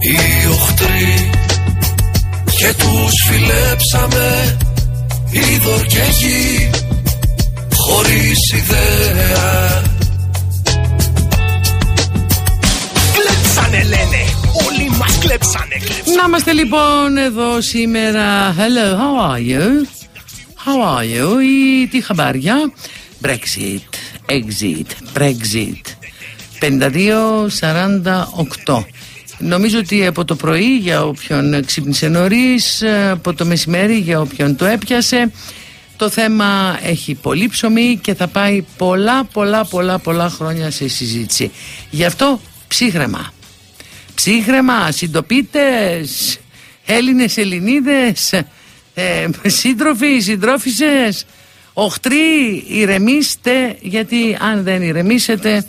οι οχτροί και τους φιλέψαμε είδωρ και γη χωρίς ιδέα Κλέψανε λένε, όλοι μας κλέψανε, κλέψανε. Να είμαστε λοιπόν εδώ σήμερα Hello, how are you? How are you? Ή τι χαμπάρια; Brexit, exit, Brexit 52-48 Νομίζω ότι από το πρωί για όποιον ξύπνησε νωρίς, από το μεσημέρι για όποιον το έπιασε, το θέμα έχει πολύ ψωμί και θα πάει πολλά πολλά πολλά πολλά χρόνια σε συζήτηση. Γι' αυτό ψύχρεμα. Ψύχρεμα, συντοπίτες, Έλληνες, Ελληνίδες, ε, σύντροφοι, συντρόφισσες, οχτροί, ηρεμήστε γιατί αν δεν ηρεμήσετε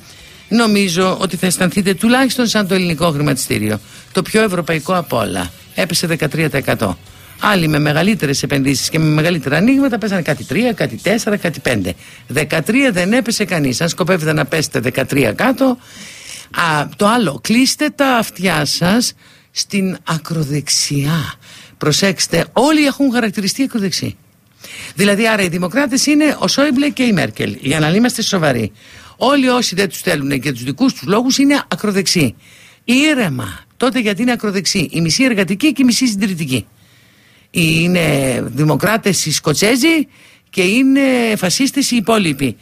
νομίζω ότι θα αισθανθείτε τουλάχιστον σαν το ελληνικό χρηματιστήριο. Το πιο ευρωπαϊκό από όλα. Έπεσε 13%. Άλλοι με μεγαλύτερες επενδύσεις και με μεγαλύτερα ανοίγματα πέσανε κάτι 3, κάτι 4, κάτι 5. 13 δεν έπεσε κανείς. Αν σκοπεύετε να πέσετε 13 κάτω, α, το άλλο, κλείστε τα αυτιά σας στην ακροδεξιά. Προσέξτε, όλοι έχουν χαρακτηριστεί ακροδεξί. Δηλαδή, άρα οι δημοκράτες είναι ο Σόιμπλε και η Μέρκελ, για να είμαστε σοβαροί. Όλοι όσοι δεν τους θέλουν και τους δικούς τους λόγους είναι ακροδεξοί. Ήρεμα. Τότε γιατί είναι ακροδεξοί. Η μισή εργατική και η μισή συντηρητική. Είναι δημοκράτες οι Σκοτσέζοι και είναι φασίστες οι υπόλοιποι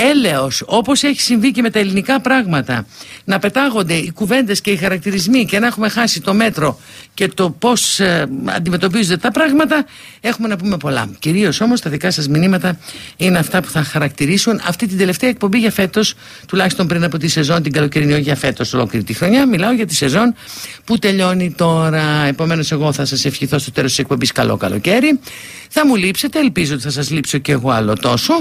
έλεος όπως έχει συμβεί και με τα ελληνικά πράγματα. Να πετάγονται οι κουβέντες και οι χαρακτηρισμοί και να έχουμε χάσει το μέτρο και το πώς ε, αντιμετωπίζονται τα πράγματα έχουμε να πούμε πολλά. Κυρίως όμως τα δικά σας μηνύματα είναι αυτά που θα χαρακτηρίσουν αυτή την τελευταία εκπομπή για φέτος τουλάχιστον πριν από τη σεζόν την καλοκαιρινή για φέτος ολόκληρη τη χρονιά. Μιλάω για τη σεζόν που τελειώνει τώρα. Επομένως εγώ θα σας ευχηθώ στο τέλος της εκπομπής καλό καλοκαίρι θα μου λείψετε ελπίζω ότι θα σας λείψω και εγώ άλλο τόσο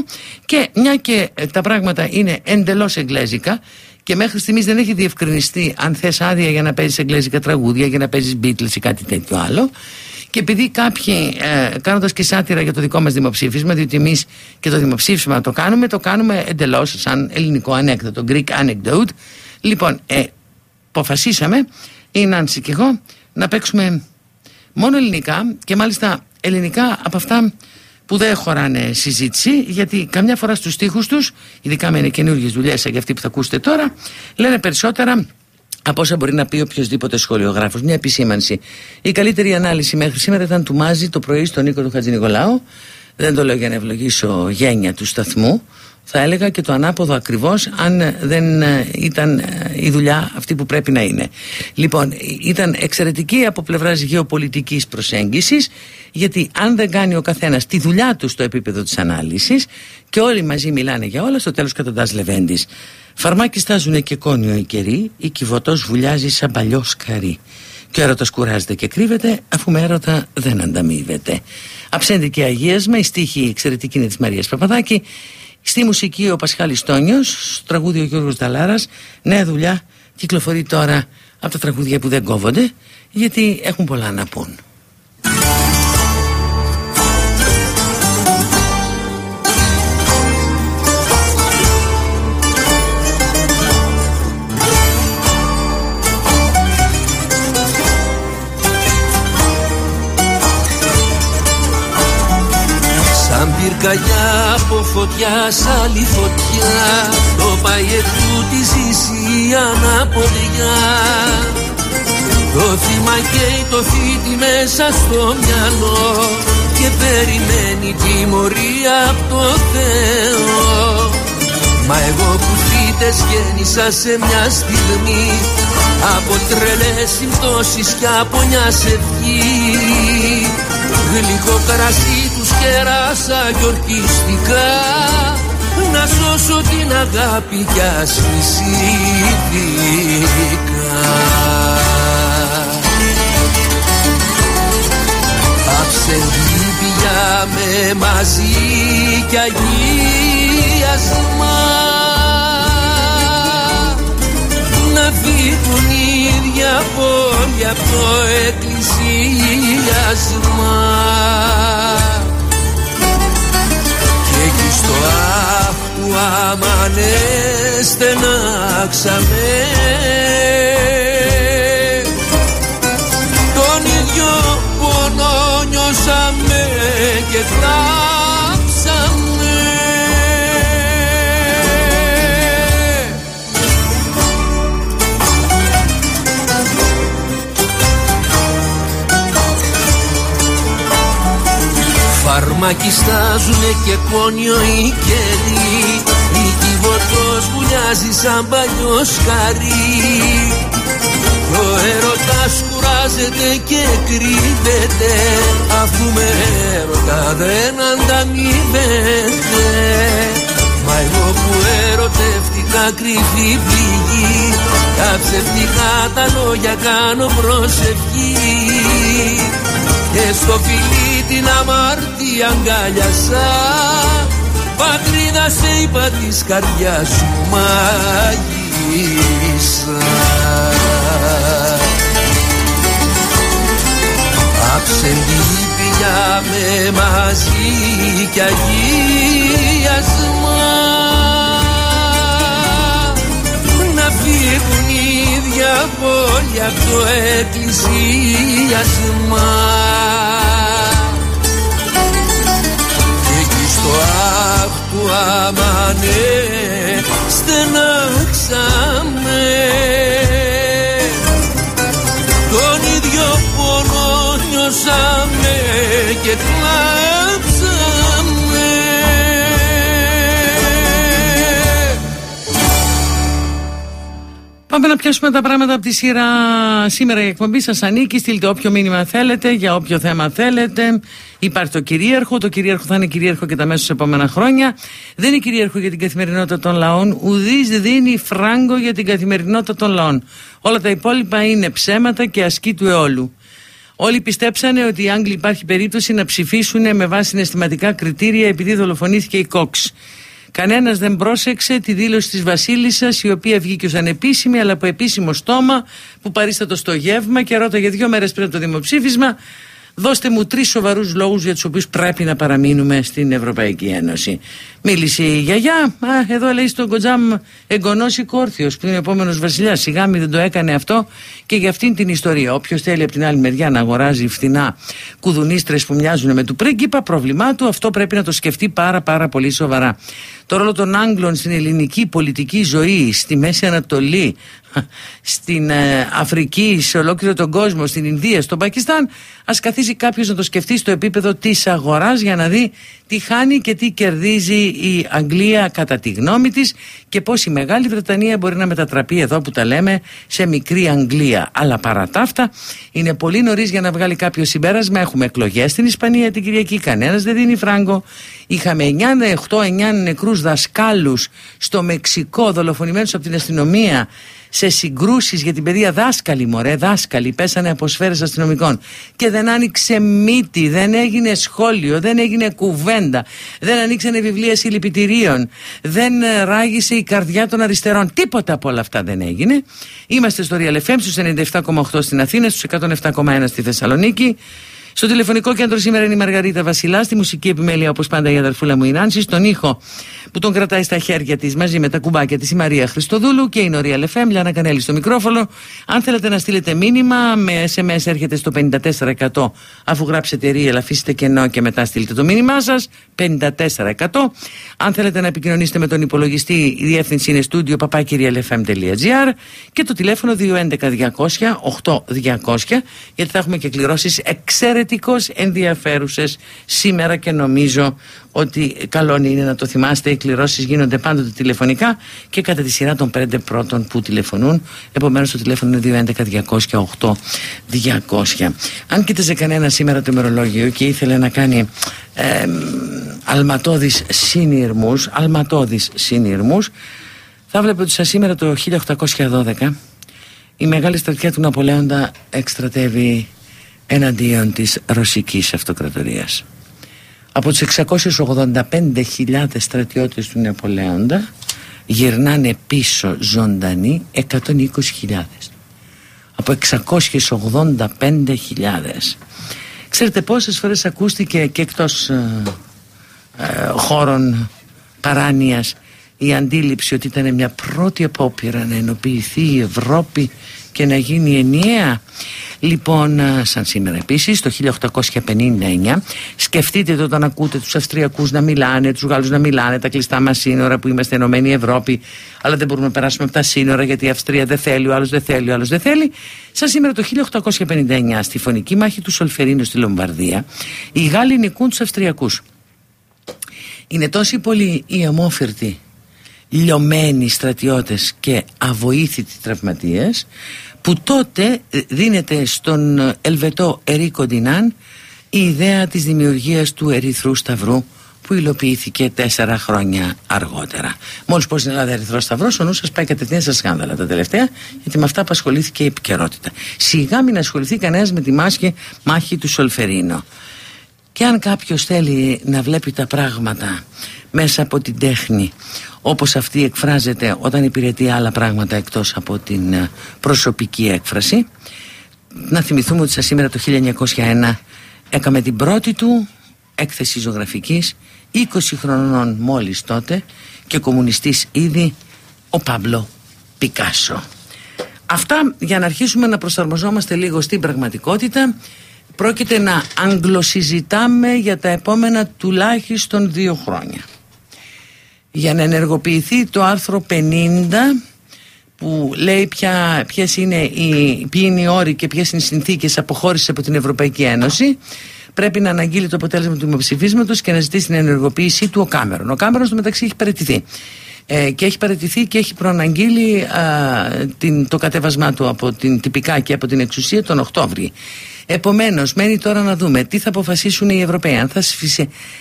και μια και ε, τα πράγματα είναι εντελώς εγγλέζικα και μέχρι στιγμής δεν έχει διευκρινιστεί αν θες άδεια για να παίζεις εγγλέζικα τραγούδια, για να παίζεις Beatles ή κάτι τέτοιο άλλο. Και επειδή κάποιοι, ε, κάνοντας και σάτυρα για το δικό μας δημοψήφισμα, διότι εμείς και το δημοψήφισμα το κάνουμε, το κάνουμε εντελώς σαν ελληνικό ανέκδοτο, Greek anecdote. Λοιπόν, ε, αποφασίσαμε, η Νάνση και εγώ, να παίξουμε μόνο ελληνικά και μάλιστα ελληνικά από αυτά που δεν χωράνε συζήτηση, γιατί καμιά φορά στους στίχους τους, ειδικά με είναι καινούργιες δουλειές σαν και αυτή που θα ακούσετε τώρα, λένε περισσότερα από όσα μπορεί να πει οποιοδήποτε σχολιογράφος. Μια επισήμανση. Η καλύτερη ανάλυση μέχρι σήμερα ήταν του Μάζη το πρωί στον Νίκο του Χατζηνικολάου. Δεν το λέω για να ευλογήσω γένεια του σταθμού θα έλεγα και το ανάποδο ακριβώς αν δεν ε, ήταν ε, η δουλειά αυτή που πρέπει να είναι. Λοιπόν, ήταν εξαιρετική από πλευράς γεωπολιτικής προσέγγισης γιατί αν δεν κάνει ο καθένας τη δουλειά του στο επίπεδο της ανάλυσης και όλοι μαζί μιλάνε για όλα, στο τέλος καταντάς Λεβέντης. Φαρμάκι στάζουνε και κόνιο οι καιροί, η κυβωτός βουλιάζει σαν παλιό σκαρί. Και ο έρωτας κουράζεται και κρύβεται, αφού με έρωτα δεν ανταμείβεται. Αψέντικη αγίασμα, η στίχη εξαιρετική είναι της Μαρίας Παπαδάκη Στη μουσική ο Πασχάλης Τόνιος, στο τραγούδι ο Γιώργος Δαλάρας, νέα δουλειά κυκλοφορεί τώρα από τα τραγούδια που δεν κόβονται, γιατί έχουν πολλά να πούν. Πυρκαγιά από φωτιά σ' άλλη φωτιά. Το παγετού τη ζήσει η αναποδιά. Το θύμα καίει το φίτι μέσα στο μυαλό Και περιμένει τιμωρία από το Θεό. Μα εγώ που φύτες γέννησα σε μια στιγμή Από τρελές συμπτώσεις και από μια ευχή. Γλυκό κρασί κεράσα κι ορκιστικά να σώσω την αγάπη κι ας Άψε λύπια με μαζί κι αγίασμα να φύγουν οι ίδια πόλη από το εκκλησίασμα και εκεί στο άχτου αμανέ στενάξαμε τον ίδιο πόνο νιώσαμε και κλάψαμε Φαρμάκι στάζουνε και πόνιο οι καιροί Η κυβωτός βουλιάζει σαν παλιό σκαρί. Ο έρωτας κουράζεται και κρύβεται. Αφού με έρωτα δεν ανταμείβεται. Μα εγώ που ερωτεύτηκα κρυφή πληγή. Τα ψευτικά τα λόγια κάνω προσευχή. Και στο φιλί την αμάρτη αγκάλιασα. Πατρίδα σε είπα της καρδιάς σου μάγισσα. Αψεντήπια με μαζί κι αγίασμα. Να φύγουν οι ίδια πόλη απ' το εκκλησίασμα εκεί στο αχ του αμανέ στενάξαμε. Τον ίδιο πόνο νιώσαμε και κλάψαμε Πάμε να πιάσουμε τα πράγματα από τη σειρά. Σήμερα η εκπομπή σας ανήκει. Στείλτε όποιο μήνυμα θέλετε, για όποιο θέμα θέλετε. Υπάρχει το κυρίαρχο. Το κυρίαρχο θα είναι κυρίαρχο και τα μέσα στους επόμενα χρόνια. Δεν είναι κυρίαρχο για την καθημερινότητα των λαών. Ουδής δίνει φράγκο για την καθημερινότητα των λαών. Όλα τα υπόλοιπα είναι ψέματα και ασκή του αιώλου. Όλοι πιστέψανε ότι οι Άγγλοι υπάρχει περίπτωση να ψηφίσουν με βάση συναισθηματικά κριτήρια επειδή δολοφονήθηκε η Κόξ. Κανένας δεν πρόσεξε τη δήλωση της Βασίλισσας, η οποία βγήκε ως ανεπίσημη, αλλά από επίσημο στόμα, που παρίστατο στο γεύμα και ρώταγε δύο μέρες πριν από το δημοψήφισμα. Δώστε μου τρεις σοβαρούς λόγους για τους οποίους πρέπει να παραμείνουμε στην Ευρωπαϊκή Ένωση. Μίλησε η γιαγιά. Α, εδώ λέει στον Κοντζάμ εγγονό ή κόρθιος που είναι ο επόμενος βασιλιάς. Σιγά μη δεν το έκανε αυτό και για αυτήν την ιστορία. Όποιος θέλει από την άλλη μεριά να αγοράζει φθηνά κουδουνίστρες που μοιάζουν με του πρίγκιπα, πρόβλημά του αυτό πρέπει να το σκεφτεί πάρα πάρα πολύ σοβαρά. Το ρόλο των Άγγλων στην ελληνική πολιτική ζωή, στη Μέση Ανατολή, στην ε, Αφρική, σε ολόκληρο τον κόσμο, στην Ινδία, στο Πακιστάν, ας καθίσει κάποιος να το σκεφτεί στο επίπεδο της αγοράς για να δει τι χάνει και τι κερδίζει η Αγγλία κατά τη γνώμη της και πώς η Μεγάλη Βρετανία μπορεί να μετατραπεί εδώ που τα λέμε σε μικρή Αγγλία. Αλλά παρά τα αυτά είναι πολύ νωρίς για να βγάλει κάποιος συμπέρασμα. Έχουμε εκλογές στην Ισπανία την Κυριακή, κανένας δεν δίνει φράγκο. Είχαμε 9-8-9 νεκρούς δασκάλους στο Μεξικό δολοφονημένους από την αστυνομία σε συγκρούσεις για την παιδεία δάσκαλοι, μωρέ, δάσκαλοι, πέσανε από σφαίρε αστυνομικών. Και δεν άνοιξε μύτη, δεν έγινε σχόλιο, δεν έγινε κουβέντα, δεν ανοίξανε βιβλία συλληπιτηρίων, δεν ε, ράγισε η καρδιά των αριστερών. Τίποτα από όλα αυτά δεν έγινε. Είμαστε στο Real FM στους 97,8 στην Αθήνα, στους 107,1 στη Θεσσαλονίκη. Στο τηλεφωνικό κέντρο σήμερα είναι η Μαργαρίτα Βασιλάς, στη μουσική επιμέλεια όπως πάντα η αδερφούλα μου η Νάνση, στον ήχο που τον κρατάει στα χέρια της μαζί με τα κουμπάκια της η Μαρία Χριστοδούλου και η Νορία Λεφέμ, Λιάννα Κανέλη στο μικρόφωνο. Αν θέλετε να στείλετε μήνυμα, με SMS έρχεται στο 54% αφού γράψετε real, αφήσετε κενό και μετά στείλετε το μήνυμά σας. 54%. Αν θέλετε να επικοινωνήσετε με τον υπολογιστή, η διεύθυνση είναι studio papakirialfm.gr και το τηλέφωνο 211 200 8200 γιατί θα έχουμε και κληρώσεις εξαιρετικώς ενδιαφέρουσες σήμερα και νομίζω ότι καλό είναι να το θυμάστε. Οι κληρώσεις γίνονται πάντοτε τηλεφωνικά και κατά τη σειρά των πέντε πρώτων που τηλεφωνούν. Επομένως το τηλέφωνο είναι 211 200 200. Αν κοίταζε κανένα σήμερα το ημερολόγιο και ήθελε να κάνει ε, αλματώδεις συνειρμούς, αλματώδεις συνειρμούς, θα βλέπετε ότι σα σήμερα το 1812 η μεγάλη στρατιά του Ναπολέοντα εκστρατεύει εναντίον της ρωσικής αυτοκρατορίας. Από τους 685.000 στρατιώτες του Νεπολέοντα γυρνάνε πίσω ζωντανοί 120.000 από 685.000 ξέρετε πόσες φορές ακούστηκε και εκτός ε, ε, χώρων παράνοιας η αντίληψη ότι ήταν μια πρώτη απόπειρα να ενοποιηθεί η Ευρώπη και να γίνει ενιαία Λοιπόν, σαν σήμερα επίσης, το 1859, σκεφτείτε το όταν ακούτε τους Αυστριακούς να μιλάνε, τους Γάλλους να μιλάνε, τα κλειστά μας σύνορα που είμαστε Ενωμένη Ευρώπη, αλλά δεν μπορούμε να περάσουμε από τα σύνορα γιατί η Αυστρία δεν θέλει, ο άλλος δεν θέλει, ο άλλος δεν θέλει. Σαν σήμερα το 1859, στη φωνική μάχη του Σολφερίνου στη Λομβαρδία, οι Γάλλοι νικούν τους Αυστριακούς. Είναι τόσοι πολλοί οι αμόφερτοι λιωμένοι στρατιώτες και αβοήθητοι τραυματίες που τότε ε, δίνεται στον ε, Ελβετό Ερίκο Ντινάν η ιδέα της δημιουργίας του Ερυθρού Σταυρού που υλοποιήθηκε τέσσερα χρόνια αργότερα. Μόλις πω στην Ελλάδα Ερυθρό Σταυρό, ο νους σας πάει κατευθείαν στα σκάνδαλα τα τελευταία, γιατί με αυτά απασχολήθηκε η επικαιρότητα. Σιγά μην ασχοληθεί κανένας με τη μάχη, μάχη του Σολφερίνο. Και αν κάποιος θέλει να βλέπει τα πράγματα μέσα από την τέχνη όπως αυτή εκφράζεται όταν υπηρετεί άλλα πράγματα εκτός από την ε, προσωπική έκφραση να θυμηθούμε ότι σήμερα το 1901 έκαμε την πρώτη του έκθεση ζωγραφικής 20 χρονών μόλις τότε και κομμουνιστής ήδη ο Παμπλό Πικάσο. Αυτά για να αρχίσουμε να προσαρμοζόμαστε λίγο στην πραγματικότητα πρόκειται να αγγλοσυζητάμε για τα επόμενα τουλάχιστον δύο χρόνια για να ενεργοποιηθεί το άρθρο 50 που λέει ποια, ποιες είναι οι, ποιοι είναι οι όροι και ποιες είναι οι συνθήκες αποχώρησης από την Ευρωπαϊκή Ένωση πρέπει να αναγγείλει το αποτέλεσμα του δημοψηφίσματος και να ζητήσει την ενεργοποίησή του ο Κάμερον. Ο Κάμερον στο μεταξύ έχει παραιτηθεί. Ε, και έχει παραιτηθεί και έχει προαναγγείλει την, το κατέβασμά του από την τυπικά και από την εξουσία τον Οκτώβρη. Επομένως, μένει τώρα να δούμε τι θα αποφασίσουν οι Ευρωπαίοι. Αν θα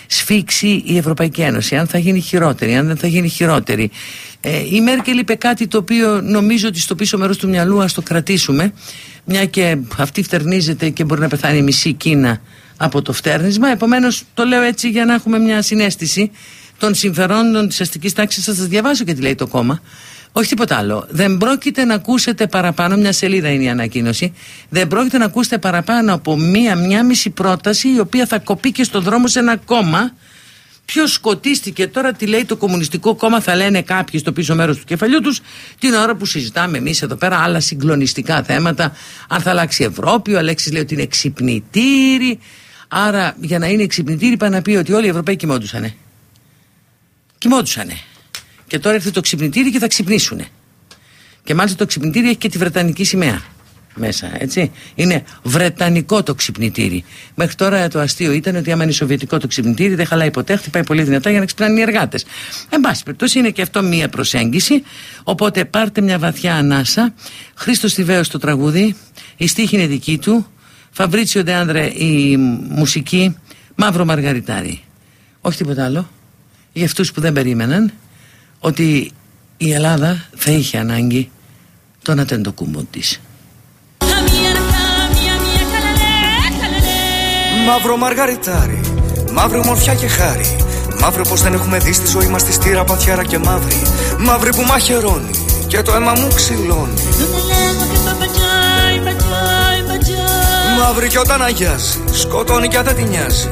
σφίξει η Ευρωπαϊκή Ένωση, αν θα γίνει χειρότερη, αν δεν θα γίνει χειρότερη. Ε, η Μέρκελ είπε κάτι το οποίο νομίζω ότι στο πίσω μέρος του μυαλού ας το κρατήσουμε, μια και αυτή φτερνίζεται και μπορεί να πεθάνει η μισή Κίνα από το φτέρνισμα. Επομένως, το λέω έτσι για να έχουμε μια συνέστηση των συμφερόντων της αστικής τάξης. Θα σας διαβάσω και τι λέει το κόμμα. Όχι τίποτα άλλο. Δεν πρόκειται να ακούσετε παραπάνω, μια σελίδα είναι η ανακοίνωση, δεν πρόκειται να ακούσετε παραπάνω από μία, μία μισή πρόταση η οποία θα κοπεί και στο δρόμο σε ένα κόμμα. Ποιο σκοτίστηκε τώρα, τι λέει το Κομμουνιστικό Κόμμα, θα λένε κάποιοι στο πίσω μέρος του κεφαλιού τους, την ώρα που συζητάμε εμείς εδώ πέρα άλλα συγκλονιστικά θέματα. Αν θα αλλάξει η Ευρώπη, ο Αλέξης λέει ότι είναι ξυπνητήρι. Άρα, για να είναι ξυπνητήρι, πάει να πει ότι όλοι οι Ευρωπαίοι κοιμόντουσαν. Κοιμόντουσαν. Και τώρα έρθει το ξυπνητήρι και θα ξυπνήσουν. Και μάλιστα το ξυπνητήρι έχει και τη Βρετανική σημαία μέσα, έτσι. Είναι βρετανικό το ξυπνητήρι. Μέχρι τώρα το αστείο ήταν ότι άμα είναι σοβιετικό το ξυπνητήρι δεν χαλάει ποτέ, χτυπάει πολύ δυνατά για να ξυπνάνε οι εργάτες. Εν πάση περιπτώσει είναι και αυτό μία προσέγγιση. Οπότε πάρτε μια βαθιά ανάσα. Χρήστος Τιβαίο το τραγούδι, η στίχη είναι δική του. Φαβρίτσιο Ντεάνδρε η μουσική. Μαύρο Μαργαριτάρι. Όχι τίποτα άλλο. Για αυτούς που δεν περίμεναν ότι η Ελλάδα θα είχε ανάγκη τον ατεντοκούμπο της. Μαύρο μαργαριτάρι, μαύρη ομορφιά και χάρη. Μαύρο πως δεν έχουμε δει στη ζωή μας τη στήρα πατιάρα και μαύρη. Μαύρη που μαχαιρώνει και το αίμα μου ξυλώνει. Μαύρη κι όταν αγιάζει, σκοτώνει κι αν δεν την νοιάζει.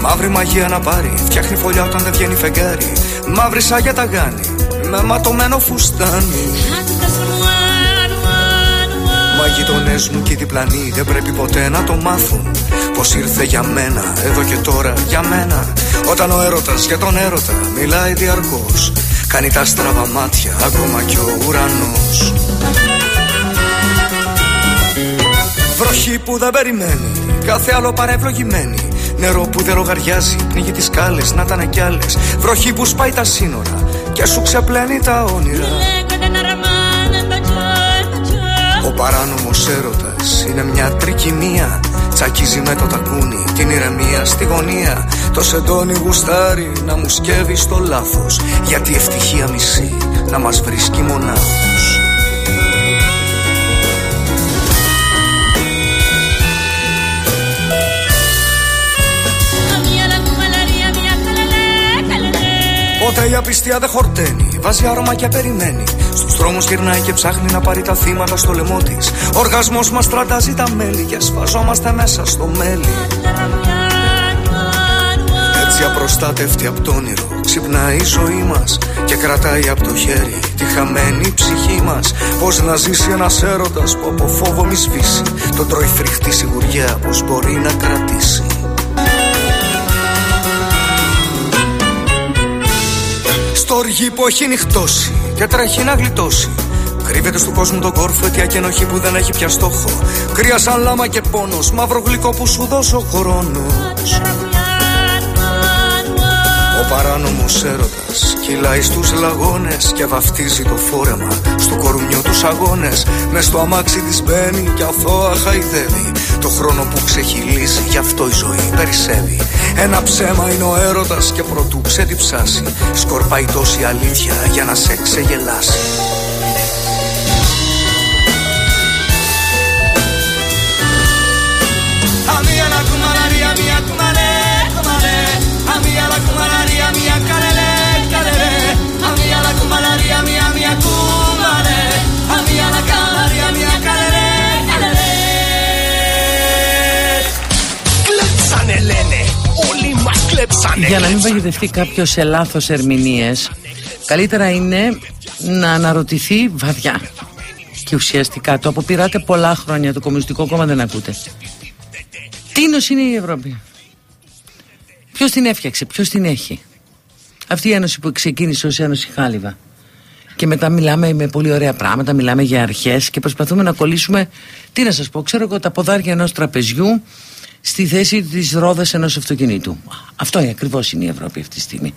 Μαύρη μαγεία να πάρει, φτιάχνει φωλιά όταν δεν βγαίνει φεγγάρι Μαύρη σαν για τα γάνη, με ματωμένο φουστάνι. Μα οι γειτονές μου και οι διπλανοί δεν πρέπει ποτέ να το μάθουν Πως ήρθε για μένα, εδώ και τώρα για μένα. Όταν ο έρωτας για τον έρωτα μιλάει διαρκώς Κάνει τα στραβά μάτια ακόμα κι ο ουρανός. Βροχή που δεν περιμένει, κάθε άλλο παρευλογημένη Νερό που δεν ρογαριάζει, πνίγει τις σκάλες, να ήταν κι άλλες. Βροχή που σπάει τα σύνορα και σου ξεπλένει τα όνειρα. Ο παράνομος έρωτας είναι μια τρικυμία. Τσακίζει με το τακούνι την ηρεμία στη γωνία. Το σεντόνι γουστάρι να μου σκεύει στο λάθος. Γιατί ευτυχία μισή να μας βρίσκει μονάχος Ποτέ η απιστία δεν χορταίνει. Βάζει άρωμα και περιμένει. Στους δρόμους γυρνάει και ψάχνει να πάρει τα θύματα στο λαιμό της. Οργασμός μας τραντάζει τα μέλη και σφαζόμαστε μέσα στο μέλι. Έτσι απροστάτευτη από το όνειρο Ξυπνάει η ζωή μας Και κρατάει από το χέρι Τη χαμένη ψυχή μας Πώς να ζήσει ένας έρωτας Που από φόβο μη σβήσει Τον τρώει φρικτή σιγουριά Πως μπορεί να κρατήσει Στοργή που έχει νυχτώσει Και τρέχει να γλιτώσει. Κρύβεται στον κόσμο τον κόρφο αιτία ενοχή που δεν έχει πια στόχο. Κρύα σαν λάμα και πόνος Μαύρο γλυκό που σου δώσω χρόνος. Ο παράνομος έρωτας κυλάει στους λαγώνες Και βαφτίζει το φόρεμα στο κορουνιό τους αγώνες. Μες στο αμάξι της μπαίνει και αθώα χαϊδεύει Το χρόνο που ξεχυλίζει γι' αυτό η ζωή περισσεύει. Ένα ψέμα είναι ο έρωτας και προτού ξεδιψάσει Σκορπάει τόση αλήθεια για να σε ξεγελάσει Για να μην παγιδευτεί κάποιος σε λάθος ερμηνείες, καλύτερα είναι να αναρωτηθεί βαριά και ουσιαστικά. Το αποπειράτε πολλά χρόνια, το Κομμουνιστικό Κόμμα δεν ακούτε. Τι είναι η Ευρώπη. Ποιος την έφτιαξε, ποιος την έχει. Αυτή η ένωση που ξεκίνησε ως Ένωση Χάλιβα. Και μετά μιλάμε με πολύ ωραία πράγματα, μιλάμε για αρχές και προσπαθούμε να κολλήσουμε. Τι να σας πω, ξέρω εγώ τα ποδάρια ενός τραπεζιού στη θέση της ρόδας ενός αυτοκινήτου. Αυτό ακριβώς είναι η Ευρώπη αυτή τη στιγμή.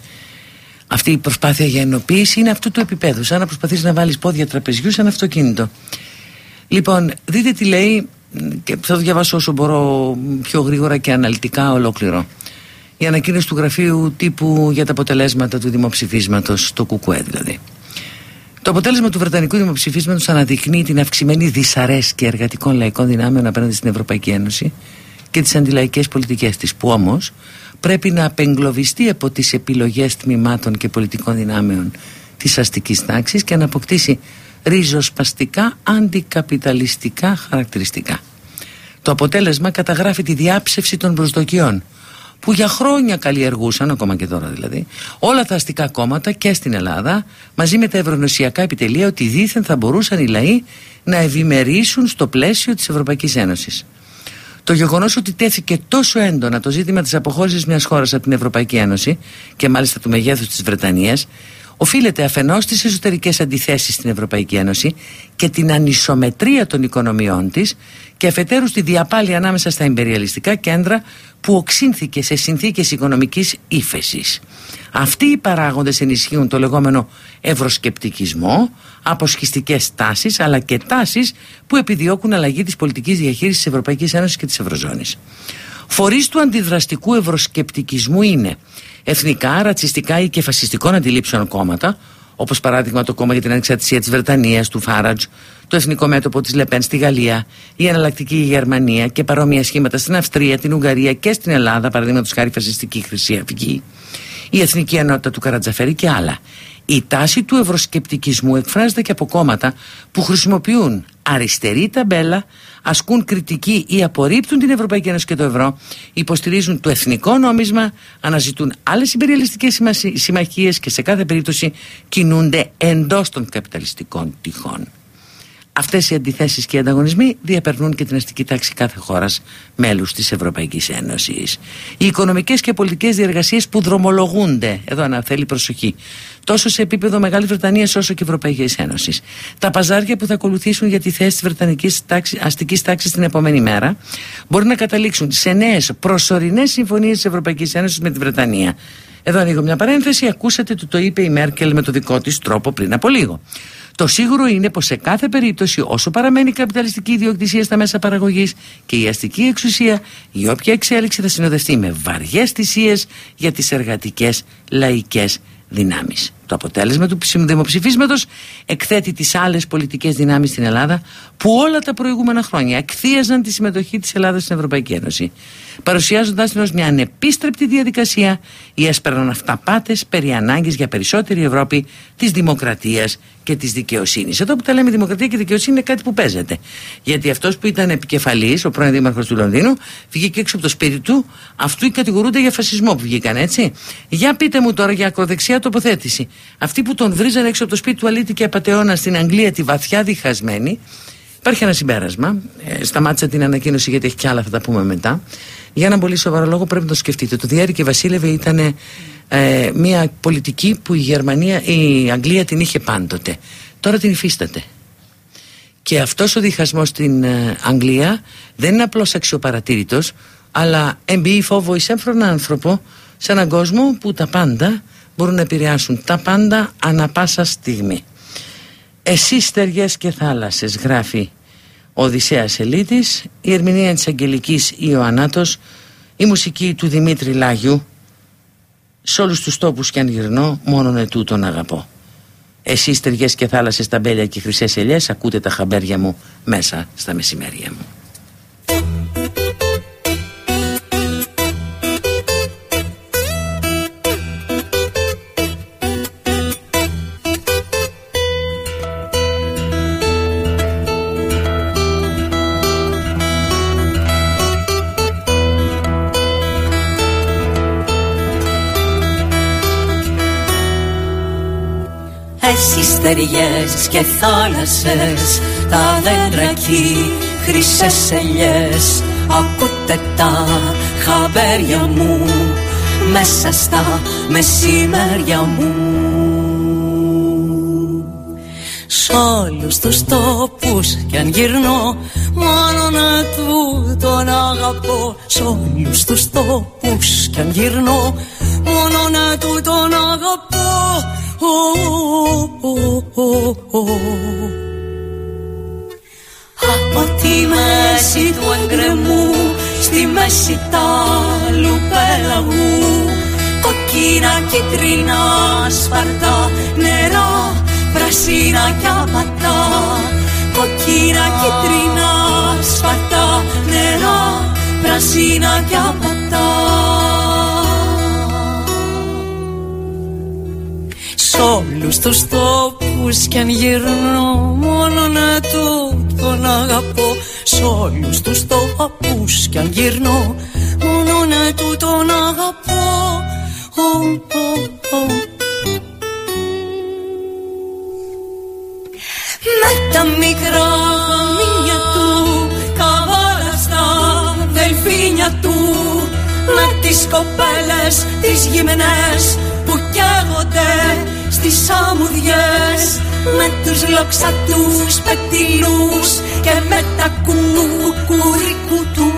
Αυτή η προσπάθεια για ενοποίηση είναι αυτού του επίπεδου. Σαν να προσπαθείς να βάλεις πόδια τραπεζιού σε ένα αυτοκίνητο. Λοιπόν, δείτε τι λέει και θα το διαβάσω όσο μπορώ πιο γρήγορα και αναλυτικά ολόκληρο. Η ανακοίνωση του γραφείου τύπου για τα αποτελέσματα του δημοψηφίσματος, το ΚΚΕ δηλαδή. Το αποτέλεσμα του Βρετανικού δημοψηφίσματος αναδεικνύει την αυξημένη δυσαρέσκεια εργατικών λαϊκών δυνάμεων απέναντι στην Ευρωπαϊκή Ένωση και τις αντιλαϊκές πολιτικές της που όμως πρέπει να απεγκλωβιστεί από τις επιλογές τμήματων και πολιτικών δυνάμεων της αστικής τάξης και να αποκτήσει ριζοσπαστικά αντικαπιταλιστικά χαρακτηριστικά. Το αποτέλεσμα καταγράφει τη διάψευση των προσδοκιών που για χρόνια καλλιεργούσαν, ακόμα και τώρα δηλαδή, όλα τα αστικά κόμματα και στην Ελλάδα, μαζί με τα ευρωνοσιακά επιτελεία, ότι δήθεν θα μπορούσαν οι λαοί να ευημερήσουν στο πλαίσιο της Ευρωπαϊκής Ένωσης. Το γεγονός ότι τέθηκε τόσο έντονα το ζήτημα της αποχώρησης μιας χώρας από την Ευρωπαϊκή Ένωση και μάλιστα του μεγέθους της Βρετανίας, οφείλεται αφενός στις εσωτερικές αντιθέσεις στην Ευρωπαϊκή Ένωση και την ανισομετρία των οικονομιών της και αφετέρου στη διαπάλη ανάμεσα στα εμπεριαλιστικά κέντρα που οξύνθηκε σε συνθήκες οικονομικής ύφεσης. Αυτοί οι παράγοντες ενισχύουν το λεγόμενο ευρωσκεπτικισμό, αποσχιστικές τάσεις αλλά και τάσεις που επιδιώκουν αλλαγή της πολιτικής διαχείρισης της Ευρωπαϊκής Ένωσης και της Ευρωζώνης. Φορείς του αντιδραστικού ευρωσκεπτικισμού είναι εθνικά, ρατσιστικά ή και φασιστικών αντιλήψεων κόμματα, όπως παράδειγμα το κόμμα για την ανεξαρτησία της Βρετανίας, του Φάρατζ, το εθνικό μέτωπο της Λεπέν στη Γαλλία, η εναλλακτική Γερμανία και παρόμοια σχήματα στην Αυστρία, την Ουγγαρία και στην Ελλάδα, παραδείγματος χάρη φασιστική Χρυσή Αυγή η Εθνική Ενότητα του Καρατζαφέρη και άλλα. Η τάση του ευρωσκεπτικισμού εκφράζεται και από κόμματα που χρησιμοποιούν αριστερή ταμπέλα, ασκούν κριτική ή απορρίπτουν την Ευρωπαϊκή Ένωση και το ευρώ, υποστηρίζουν το εθνικό νόμισμα, αναζητούν άλλες υπεριαλιστικές συμμαχίες και σε κάθε περίπτωση κινούνται εντός των καπιταλιστικών τυχών. Αυτές οι αντιθέσεις και οι ανταγωνισμοί διαπερνούν και την αστική τάξη κάθε χώρας μέλους της Ευρωπαϊκής Ένωσης. Οι οικονομικές και πολιτικές διεργασίες που δρομολογούνται, εδώ να θέλει προσοχή, τόσο σε επίπεδο Μεγάλης Βρετανίας όσο και Ευρωπαϊκής Ένωσης. Τα παζάρια που θα ακολουθήσουν για τη θέση της Βρετανικής αστικής τάξης την επόμενη μέρα μπορεί να καταλήξουν σε νέες προσωρινές συμφωνίες της Ευρωπαϊκής Ένωσης με τη Βρετανία. Εδώ ανοίγω μια παρένθεση. Ακούσατε ότι το είπε η Μέρκελ με το δικό της τρόπο πριν από λίγο. Το σίγουρο είναι πως σε κάθε περίπτωση, όσο παραμένει η καπιταλιστική ιδιοκτησία στα μέσα παραγωγής και η αστική εξουσία, η όποια εξέλιξη θα συνοδευτεί με βαριές θυσίες για τις εργατικές λαϊκές δυνάμεις. Το αποτέλεσμα του δημοψηφίσματος εκθέτει τις άλλες πολιτικές δυνάμεις στην Ελλάδα που όλα τα προηγούμενα χρόνια εκθίαζαν τη συμμετοχή της Ελλάδας στην Ευρωπαϊκή Ένωση. Παρουσιάζοντά την ως μια ανεπίστρεπτη διαδικασία ή έσπερναν αυταπάτες περί ανάγκης για περισσότερη Ευρώπη της δημοκρατίας και της δικαιοσύνης. Εδώ που τα λέμε δημοκρατία και δικαιοσύνη είναι κάτι που παίζεται. Γιατί αυτός που ήταν επικεφαλής, ο πρώην Δήμαρχος του Λονδίνου, βγήκε έξω από το σπίτι του, αυτού κατηγορούνται για φασισμό που βγήκαν, έτσι. Για πείτε μου τώρα για ακροδεξιά τοποθέτηση. Αυτοί που τον βρίζανε έξω από το σπίτι του αλήτη και απαταιώνα στην Αγγλία, τη βαθιά διχασμένη, Υπάρχει ένα συμπέρασμα. Ε, σταμάτησα την ανακοίνωση γιατί έχει κι άλλα, θα τα πούμε μετά. Για έναν πολύ σοβαρό λόγο πρέπει να το σκεφτείτε. Το Διάρη και Βασίλευε ήταν ε, μια πολιτική που η Γερμανία, η Αγγλία την είχε πάντοτε. Τώρα την υφίσταται. Και αυτός ο διχασμός στην ε, Αγγλία δεν είναι απλώς αξιοπαρατήρητος, αλλά εμπειεί φόβο εις άνθρωπο σε έναν κόσμο που τα πάντα μπορούν να επηρεάσουν τα πάντα ανα πάσα στιγμή. Εσείς στεριές και θάλασσες γράφει ο Οδυσσέας Ελίτης, η ερμηνεία της Αγγελικής Ιωαννάτος, η μουσική του Δημήτρη Λάγιου, σε όλους τους τόπους κι αν γυρνώ, μόνον ετούτον αγαπώ. Εσείς στεριές και θάλασσες, ταμπέλια και χρυσές ελιές, ακούτε τα χαμπέρια μου μέσα στα μεσημέρια μου. Στεριές και θάλασσες Τα δέντρα εκεί χρυσές ελιές. Ακούτε τα χαμπέρια μου Μέσα στα μεσημέρια μου. Σ' όλους τους τόπους κι αν γυρνώ Μόνο να του τον αγαπώ. Σ' όλους τους τόπους κι αν γυρνώ Μόνο να του τον αγαπώ από τη μέση του εγκρεμού στη μέση τα λουπέλαγου. Κοκκίνα κίτρινα σπαρτά νερά πρασίνα κι απατά. Κοκκίνα κίτρινα σπαρτά νερά πρασίνα κι απατά όλους τους τόπους κι αν γυρνώ μόνο να του τον αγαπώ. Σ' όλους τους τόπους κι αν γυρνώ μόνο να του τον αγαπώ. Με τα μικρά χαμίνια του καβάλα στα δελφίνια του με τις κοπέλες τις γυμνές που καίγονται στις αμμουδιές με τους λοξατούς πετυλούς και με τα κουκουρικουτού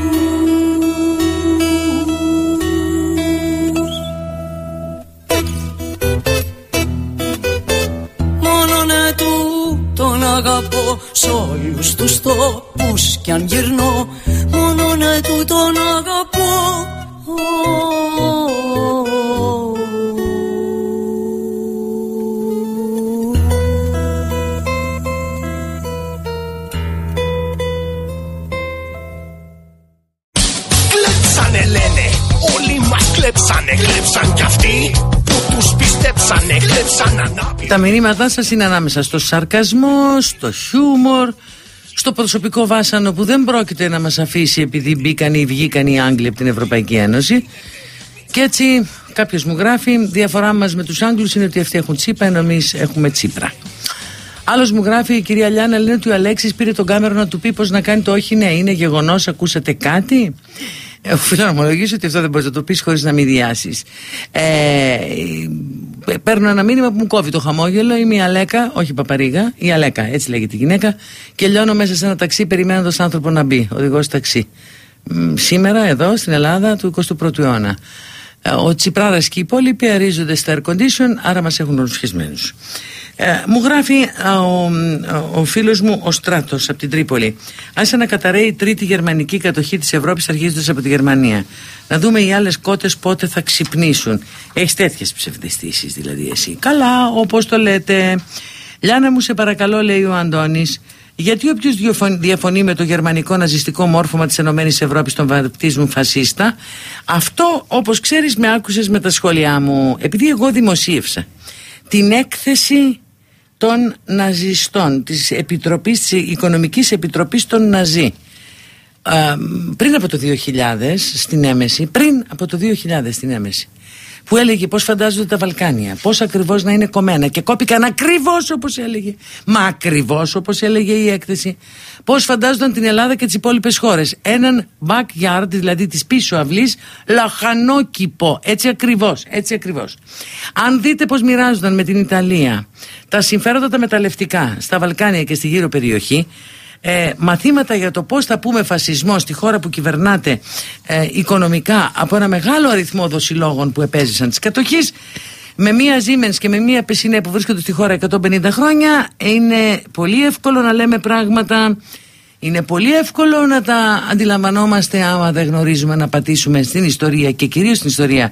Μόνο να του τον αγαπώ σ' όλους τους τόπους κι αν γυρνώ. Μόνο να του τον αγαπώ Τα μηνύματά σας είναι ανάμεσα στο σαρκασμό, στο χιούμορ, στο προσωπικό βάσανο που δεν πρόκειται να μας αφήσει επειδή μπήκαν ή βγήκαν οι Άγγλοι από την Ευρωπαϊκή Ένωση. Και έτσι κάποιος μου γράφει: Διαφορά μας με τους Άγγλους είναι ότι αυτοί έχουν τσίπα, ενώ εμείς έχουμε τσίπρα. Άλλος μου γράφει: Η κυρία Λιάννα λένε ότι ο Αλέξης πήρε τον κάμερο να του πει πώς να κάνει το όχι, ναι. Είναι γεγονός, ακούσατε κάτι. Οφείλω να ομολογήσω ότι αυτό δεν μπορείς να το πεις χωρίς να μην διάσει. Ε, παίρνω ένα μήνυμα που μου κόβει το χαμόγελο. Είμαι η Αλέκα, όχι η Παπαρίγα, η Αλέκα, έτσι λέγεται η γυναίκα. Και λιώνω μέσα σε ένα ταξί περιμένοντας άνθρωπο να μπει, οδηγός ταξί. Σήμερα, εδώ στην Ελλάδα του 21ου αιώνα. Ε, ο Τσιπράδας και οι υπόλοιποι αρίζονται στα air condition, άρα μας έχουν όλους Ε, μου γράφει ο, ο φίλος μου ο Στράτος από την Τρίπολη. Άσε να καταραίει η τρίτη γερμανική κατοχή της Ευρώπης αρχίζοντας από τη Γερμανία. Να δούμε οι άλλες κότες πότε θα ξυπνήσουν. Έχεις τέτοιες ψευδεστήσεις δηλαδή εσύ. Καλά όπως το λέτε. Λιάνα μου σε παρακαλώ λέει ο Αντώνης γιατί όποιος διαφωνεί με το γερμανικό ναζιστικό μόρφωμα της ΕΕ τον βαπτίζουν φασίστα, αυτό όπως ξέρεις με άκουσες με τα σχόλιά μου, επειδή εγώ δημοσίευσα την έκθεση των ναζιστών, της, επιτροπής, της Οικονομικής Επιτροπής των Ναζί. πριν από το 2000 στην Έμεση, πριν από το 2000 στην Έμεση, που έλεγε πώς φαντάζονται τα Βαλκάνια, πώς ακριβώς να είναι κομμένα και κόπηκαν ακριβώς όπως έλεγε, μα ακριβώς όπως έλεγε η έκθεση, πώς φαντάζονταν την Ελλάδα και τις υπόλοιπες χώρες. Έναν backyard, δηλαδή της πίσω αυλής, λαχανόκηπο, έτσι ακριβώς, έτσι ακριβώς. Αν δείτε πώς μοιράζονταν με την Ιταλία τα συμφέροντα τα μεταλλευτικά στα Βαλκάνια και στη γύρω περιοχή, ε, μαθήματα για το πώς θα πούμε φασισμό στη χώρα που κυβερνάτε ε, οικονομικά από ένα μεγάλο αριθμό δοσιλόγων που επέζησαν της κατοχής με μία Siemens και με μία Πεσίνε που βρίσκονται στη χώρα 150 χρόνια είναι πολύ εύκολο να λέμε πράγματα είναι πολύ εύκολο να τα αντιλαμβανόμαστε άμα δεν γνωρίζουμε να πατήσουμε στην ιστορία και κυρίως στην ιστορία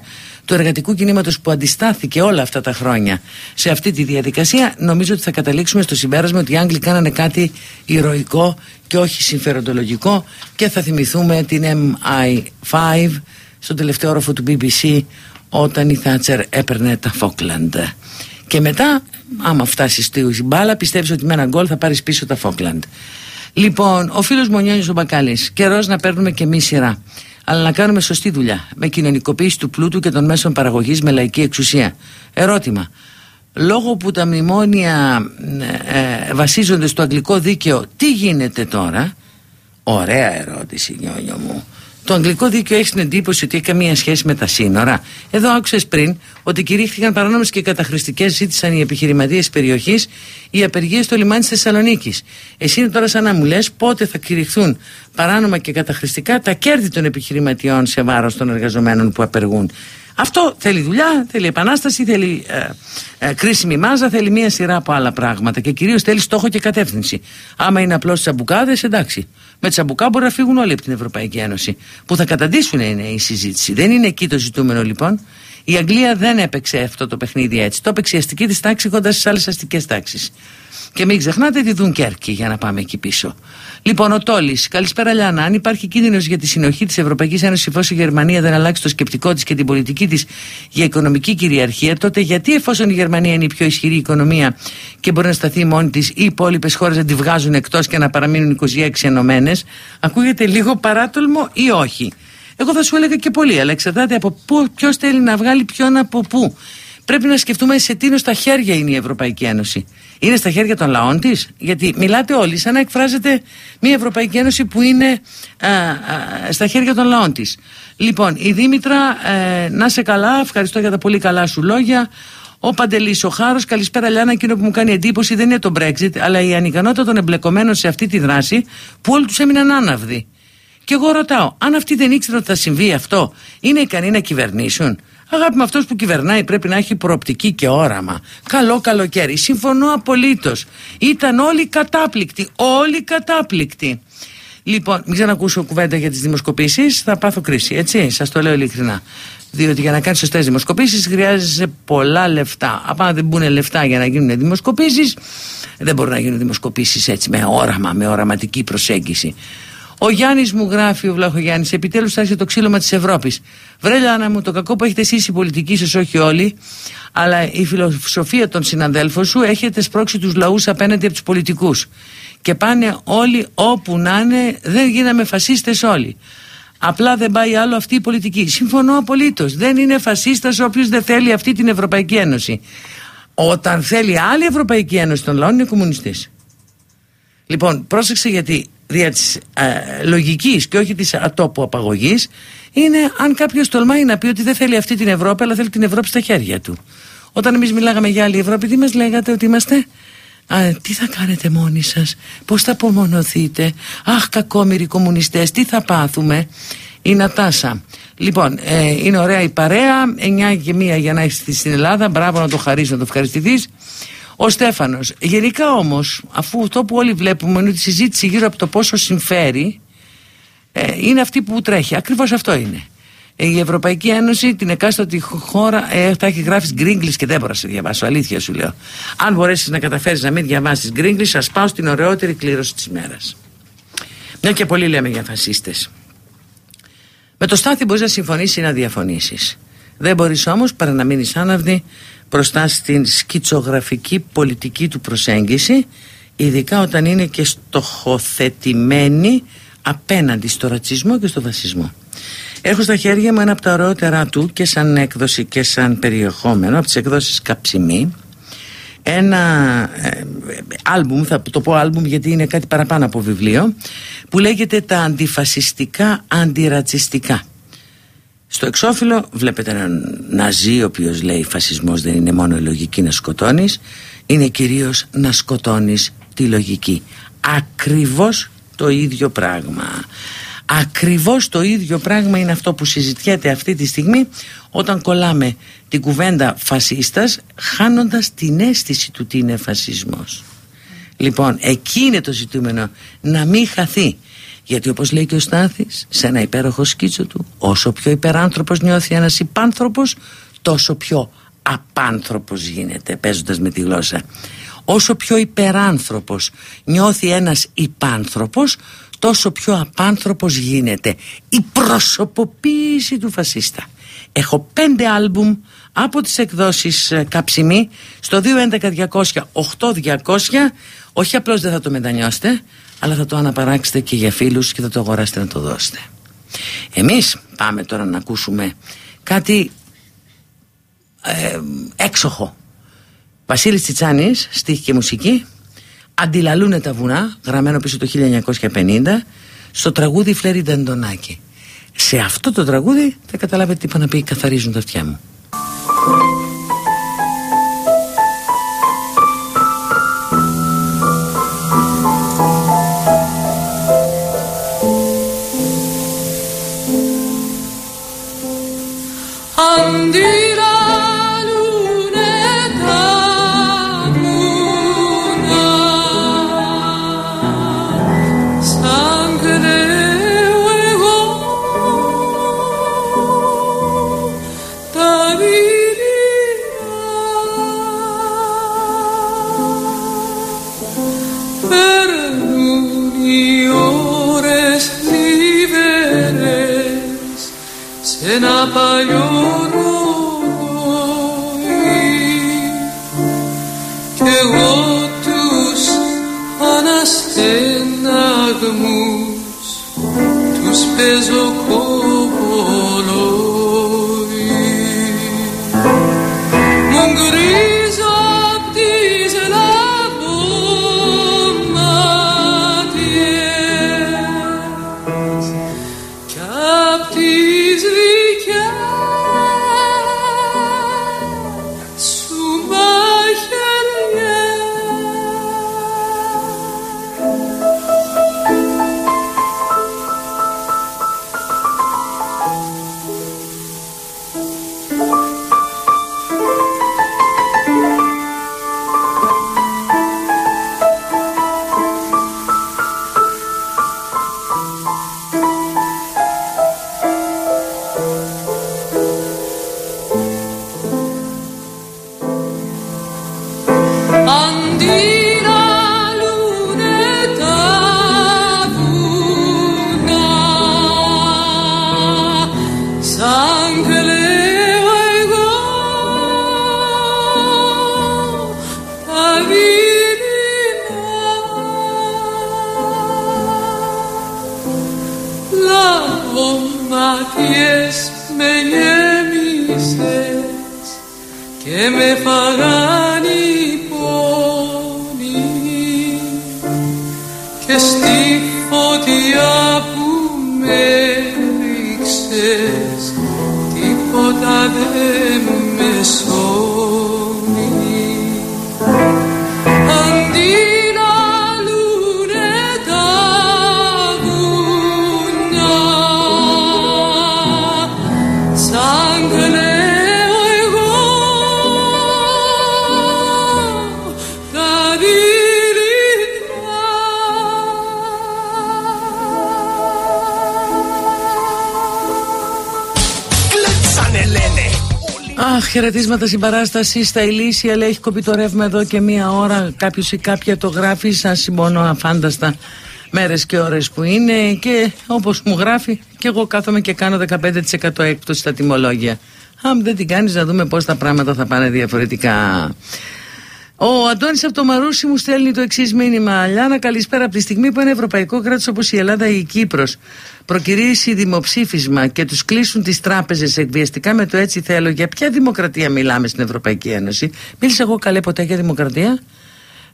του εργατικού κινήματος που αντιστάθηκε όλα αυτά τα χρόνια σε αυτή τη διαδικασία νομίζω ότι θα καταλήξουμε στο συμπέρασμα ότι οι Άγγλοι κάνανε κάτι ηρωικό και όχι συμφεροντολογικό και θα θυμηθούμε την MI5 στον τελευταίο όροφο του BBC όταν η Θάτσερ έπαιρνε τα Φόκλαντ και μετά άμα φτάσεις στην μπάλα πιστεύεις ότι με ένα γκολ θα πάρεις πίσω τα Φόκλαντ Λοιπόν, ο φίλος Μονιόνιο ο Μπακάλης. Καιρός να παίρνουμε και εμείς σειρά. Αλλά να κάνουμε σωστή δουλειά. Με κοινωνικοποίηση του πλούτου και των μέσων παραγωγής με λαϊκή εξουσία. Ερώτημα. Λόγω που τα μνημόνια ε, βασίζονται στο αγγλικό δίκαιο, τι γίνεται τώρα; Ωραία ερώτηση, νιόνιο μου. Το αγγλικό δίκαιο έχει την εντύπωση ότι έχει καμία σχέση με τα σύνορα. Εδώ άκουσες πριν ότι κηρύχθηκαν παράνομες και καταχρηστικές, ζήτησαν οι επιχειρηματίες περιοχής οι απεργίες στο λιμάνι της Θεσσαλονίκης. Εσύ είναι τώρα σαν να μου λες πότε θα κηρυχθούν παράνομα και καταχρηστικά τα κέρδη των επιχειρηματιών σε βάρος των εργαζομένων που απεργούν. Αυτό θέλει δουλειά, θέλει επανάσταση, θέλει ε, ε, κρίσιμη μάζα, θέλει μία σειρά από άλλα πράγματα και κυρίως θέλει στόχο και κατεύθυνση. Άμα είναι απλώς τσαμπουκάδε, εντάξει. Με τσαμπουκά μπορεί να φύγουν όλοι από την Ευρωπαϊκή Ένωση. Που θα καταντήσουν είναι η συζήτηση. Δεν είναι εκεί το ζητούμενο λοιπόν. Η Αγγλία δεν έπαιξε αυτό το παιχνίδι έτσι. Το έπαιξε η αστική της τάξη κοντά στις άλλες αστικές τάξεις. Και μην ξεχνάτε τη Δουνκέρκη για να πάμε εκεί πίσω. Λοιπόν, ο Τόλης, καλησπέρα Λιάννα. Αν υπάρχει κίνδυνος για τη συνοχή της Ευρωπαϊκής Ένωσης εφόσον η Γερμανία δεν αλλάξει το σκεπτικό της και την πολιτική της για οικονομική κυριαρχία, τότε γιατί εφόσον η Γερμανία είναι η πιο ισχυρή οικονομία και μπορεί να σταθεί μόνη της, οι υπόλοιπες χώρες να τη βγάζουν εκτός και να παραμείνουν 26 ενωμένες, ακούγεται λίγο παράτολμο ή όχι; Εγώ θα σου έλεγα και πολύ, αλλά εξαρτάται από ποιος θέλει να βγάλει ποιον από πού. Πρέπει να σκεφτούμε σε τίνο στα χέρια είναι η Ευρωπαϊκή Ένωση είναι στα χέρια των λαών της; Γιατί μιλάτε όλοι σαν να εκφράζετε μια Ευρωπαϊκή Ένωση που είναι στα χέρια των λαών της. Λοιπόν, η Δήμητρα, ε, να σε καλά, ευχαριστώ για τα πολύ καλά σου λόγια. Ο Παντελής, ο Χάρος, καλησπέρα Λιάννα. Εκείνο που μου κάνει εντύπωση δεν είναι το Brexit, αλλά η ανικανότητα των εμπλεκομένων σε αυτή τη δράση που όλοι τους έμειναν άναυδοι. Και εγώ ρωτάω, αν αυτοί δεν ήξεραν ότι θα συμβεί αυτό, είναι ικανοί να κυβερνήσουν; Αγάπη με αυτός που κυβερνάει πρέπει να έχει προοπτική και όραμα. Καλό καλοκαίρι. Συμφωνώ απολύτως. Ήταν όλοι κατάπληκτοι. Όλοι κατάπληκτοι. Λοιπόν, μην ξανακούσω κουβέντα για τις δημοσκοπήσεις. Θα πάθω κρίση, έτσι. Σας το λέω ειλικρινά. Διότι για να κάνεις σωστές δημοσκοπήσεις χρειάζεσαι πολλά λεφτά. Αν δεν μπουν λεφτά για να γίνουν δημοσκοπήσεις, δεν μπορούν να γίνουν δημοσκοπήσεις έτσι με όραμα, με οραματική προσέγγιση. Ο Γιάννης μου γράφει, ο Βλαχογιάννης, επιτέλους θα έρθει το ξύλωμα της Ευρώπης. Βρέλια να μου, το κακό που έχετε εσείς οι πολιτικοί σας, όχι όλοι, αλλά η φιλοσοφία των συναδέλφων σου έχετε σπρώξει τους λαούς απέναντι από τους πολιτικούς. Και πάνε όλοι όπου να είναι, δεν γίναμε φασίστες όλοι. Απλά δεν πάει άλλο αυτή η πολιτική. Συμφωνώ απολύτως. Δεν είναι φασίστας όποιος δεν θέλει αυτή την Ευρωπαϊκή Ένωση. Όταν θέλει άλλη Ευρωπαϊκή Ένωση των λαών είναι κομμουνιστής. Λοιπόν, πρόσεξε γιατί δια της ε, λογικής και όχι της ατόπου απαγωγής είναι αν κάποιος τολμάει να πει ότι δεν θέλει αυτή την Ευρώπη αλλά θέλει την Ευρώπη στα χέρια του. Όταν εμείς μιλάγαμε για άλλη Ευρώπη τι μας λέγατε ότι είμαστε Α, τι θα κάνετε μόνοι σας, πώς θα απομονωθείτε, αχ κακόμοιροι κομμουνιστές, τι θα πάθουμε. Η Νατάσα. Λοιπόν, ε, είναι ωραία η παρέα, 9 και 1 για να έχεις στην Ελλάδα, μπράβο να το χαρίσει, να το ευχαριστηθείς. Ο Στέφανος. Γενικά όμως, αφού αυτό που όλοι βλέπουμε είναι ότι η συζήτηση γύρω από το πόσο συμφέρει ε, είναι αυτή που τρέχει. Ακριβώς αυτό είναι. Ε, η Ευρωπαϊκή Ένωση την εκάστοτε χώρα ε, θα έχει γράφει γκρίγκλις και δεν μπορώ να σε διαβάσω. Αλήθεια σου λέω. Αν μπορέσεις να καταφέρεις να μην διαβάσεις γκρίγκλις, σα πάω στην ωραιότερη κλήρωση της μέρα. Μια και πολύ λέμε για φασίστες. Με το Στάθη μπορείς να συμφωνήσεις ή να διαφωνήσεις. Δεν μπορείς όμως παρά να μείνεις άναυδη μπροστά στην σκητσογραφική πολιτική του προσέγγιση, ειδικά όταν είναι και στοχοθετημένη απέναντι στο ρατσισμό και στο βασισμό. Έχω στα χέρια μου ένα από τα ωραιότερά του και σαν έκδοση και σαν περιεχόμενο από τις εκδόσεις Καψιμή ένα ε, άλμπουμ, θα το πω άλμπουμ γιατί είναι κάτι παραπάνω από βιβλίο που λέγεται τα αντιφασιστικά αντιρατσιστικά στο εξώφυλλο βλέπετε έναν Ναζί ο οποίος λέει φασισμός δεν είναι μόνο η λογική να σκοτώνεις είναι κυρίως να σκοτώνεις τη λογική ακριβώς το ίδιο πράγμα Ακριβώς το ίδιο πράγμα είναι αυτό που συζητιέται αυτή τη στιγμή όταν κολλάμε την κουβέντα φασίστας χάνοντας την αίσθηση του τι είναι φασισμός. Λοιπόν, εκεί είναι το ζητούμενο να μην χαθεί. Γιατί όπως λέει και ο Στάθης, σε ένα υπέροχο σκίτσο του, όσο πιο υπεράνθρωπος νιώθει ένας υπάνθρωπος, τόσο πιο απάνθρωπος γίνεται, παίζοντας με τη γλώσσα. Όσο πιο υπεράνθρωπος νιώθει ένας υπάνθρωπος, τόσο πιο απάνθρωπος γίνεται η προσωποποίηση του φασίστα. Έχω πέντε άλμπουμ από τις εκδόσεις ε, Καψιμή στο 211-200-8200 όχι απλώς δεν θα το μετανιώσετε αλλά θα το αναπαράξετε και για φίλους και θα το αγοράσετε να το δώσετε. Εμείς πάμε τώρα να ακούσουμε κάτι ε, έξοχο. Βασίλης Τσιτσάνης, στίχη και μουσική Αντιλαλούνε τα βουνά, γραμμένο πίσω το 1950, στο τραγούδι Φλέρι Νταντονάκη. Σε αυτό το τραγούδι θα καταλάβετε τι είπα να πει καθαρίζουν τα αυτιά μου. Αχ, χαιρετίσματα συμπαράσταση στα ηλίσια. Λέει έχει κοπεί το ρεύμα εδώ και μία ώρα. Κάποιος ή κάποια το γράφει. Σας συμπονώ αφάνταστα μέρες και ώρες που είναι. Και όπως μου γράφει, και εγώ κάθομαι και κάνω 15% έκπτωση στα τιμολόγια. Αν δεν την κάνεις, να δούμε πώς τα πράγματα θα πάνε διαφορετικά. Ο Αντώνης από το Μαρούσι μου στέλνει το εξής μήνυμα. Λιάνα, καλησπέρα. Από τη στιγμή που ένα ευρωπαϊκό κράτος όπως η Ελλάδα ή η Κύπρος προκυρήσει δημοψήφισμα και τους κλείσουν τις τράπεζες εκβιαστικά με το έτσι θέλω, για ποια δημοκρατία μιλάμε στην Ευρωπαϊκή Ένωση; Μίλησα εγώ καλέ ποτέ για δημοκρατία;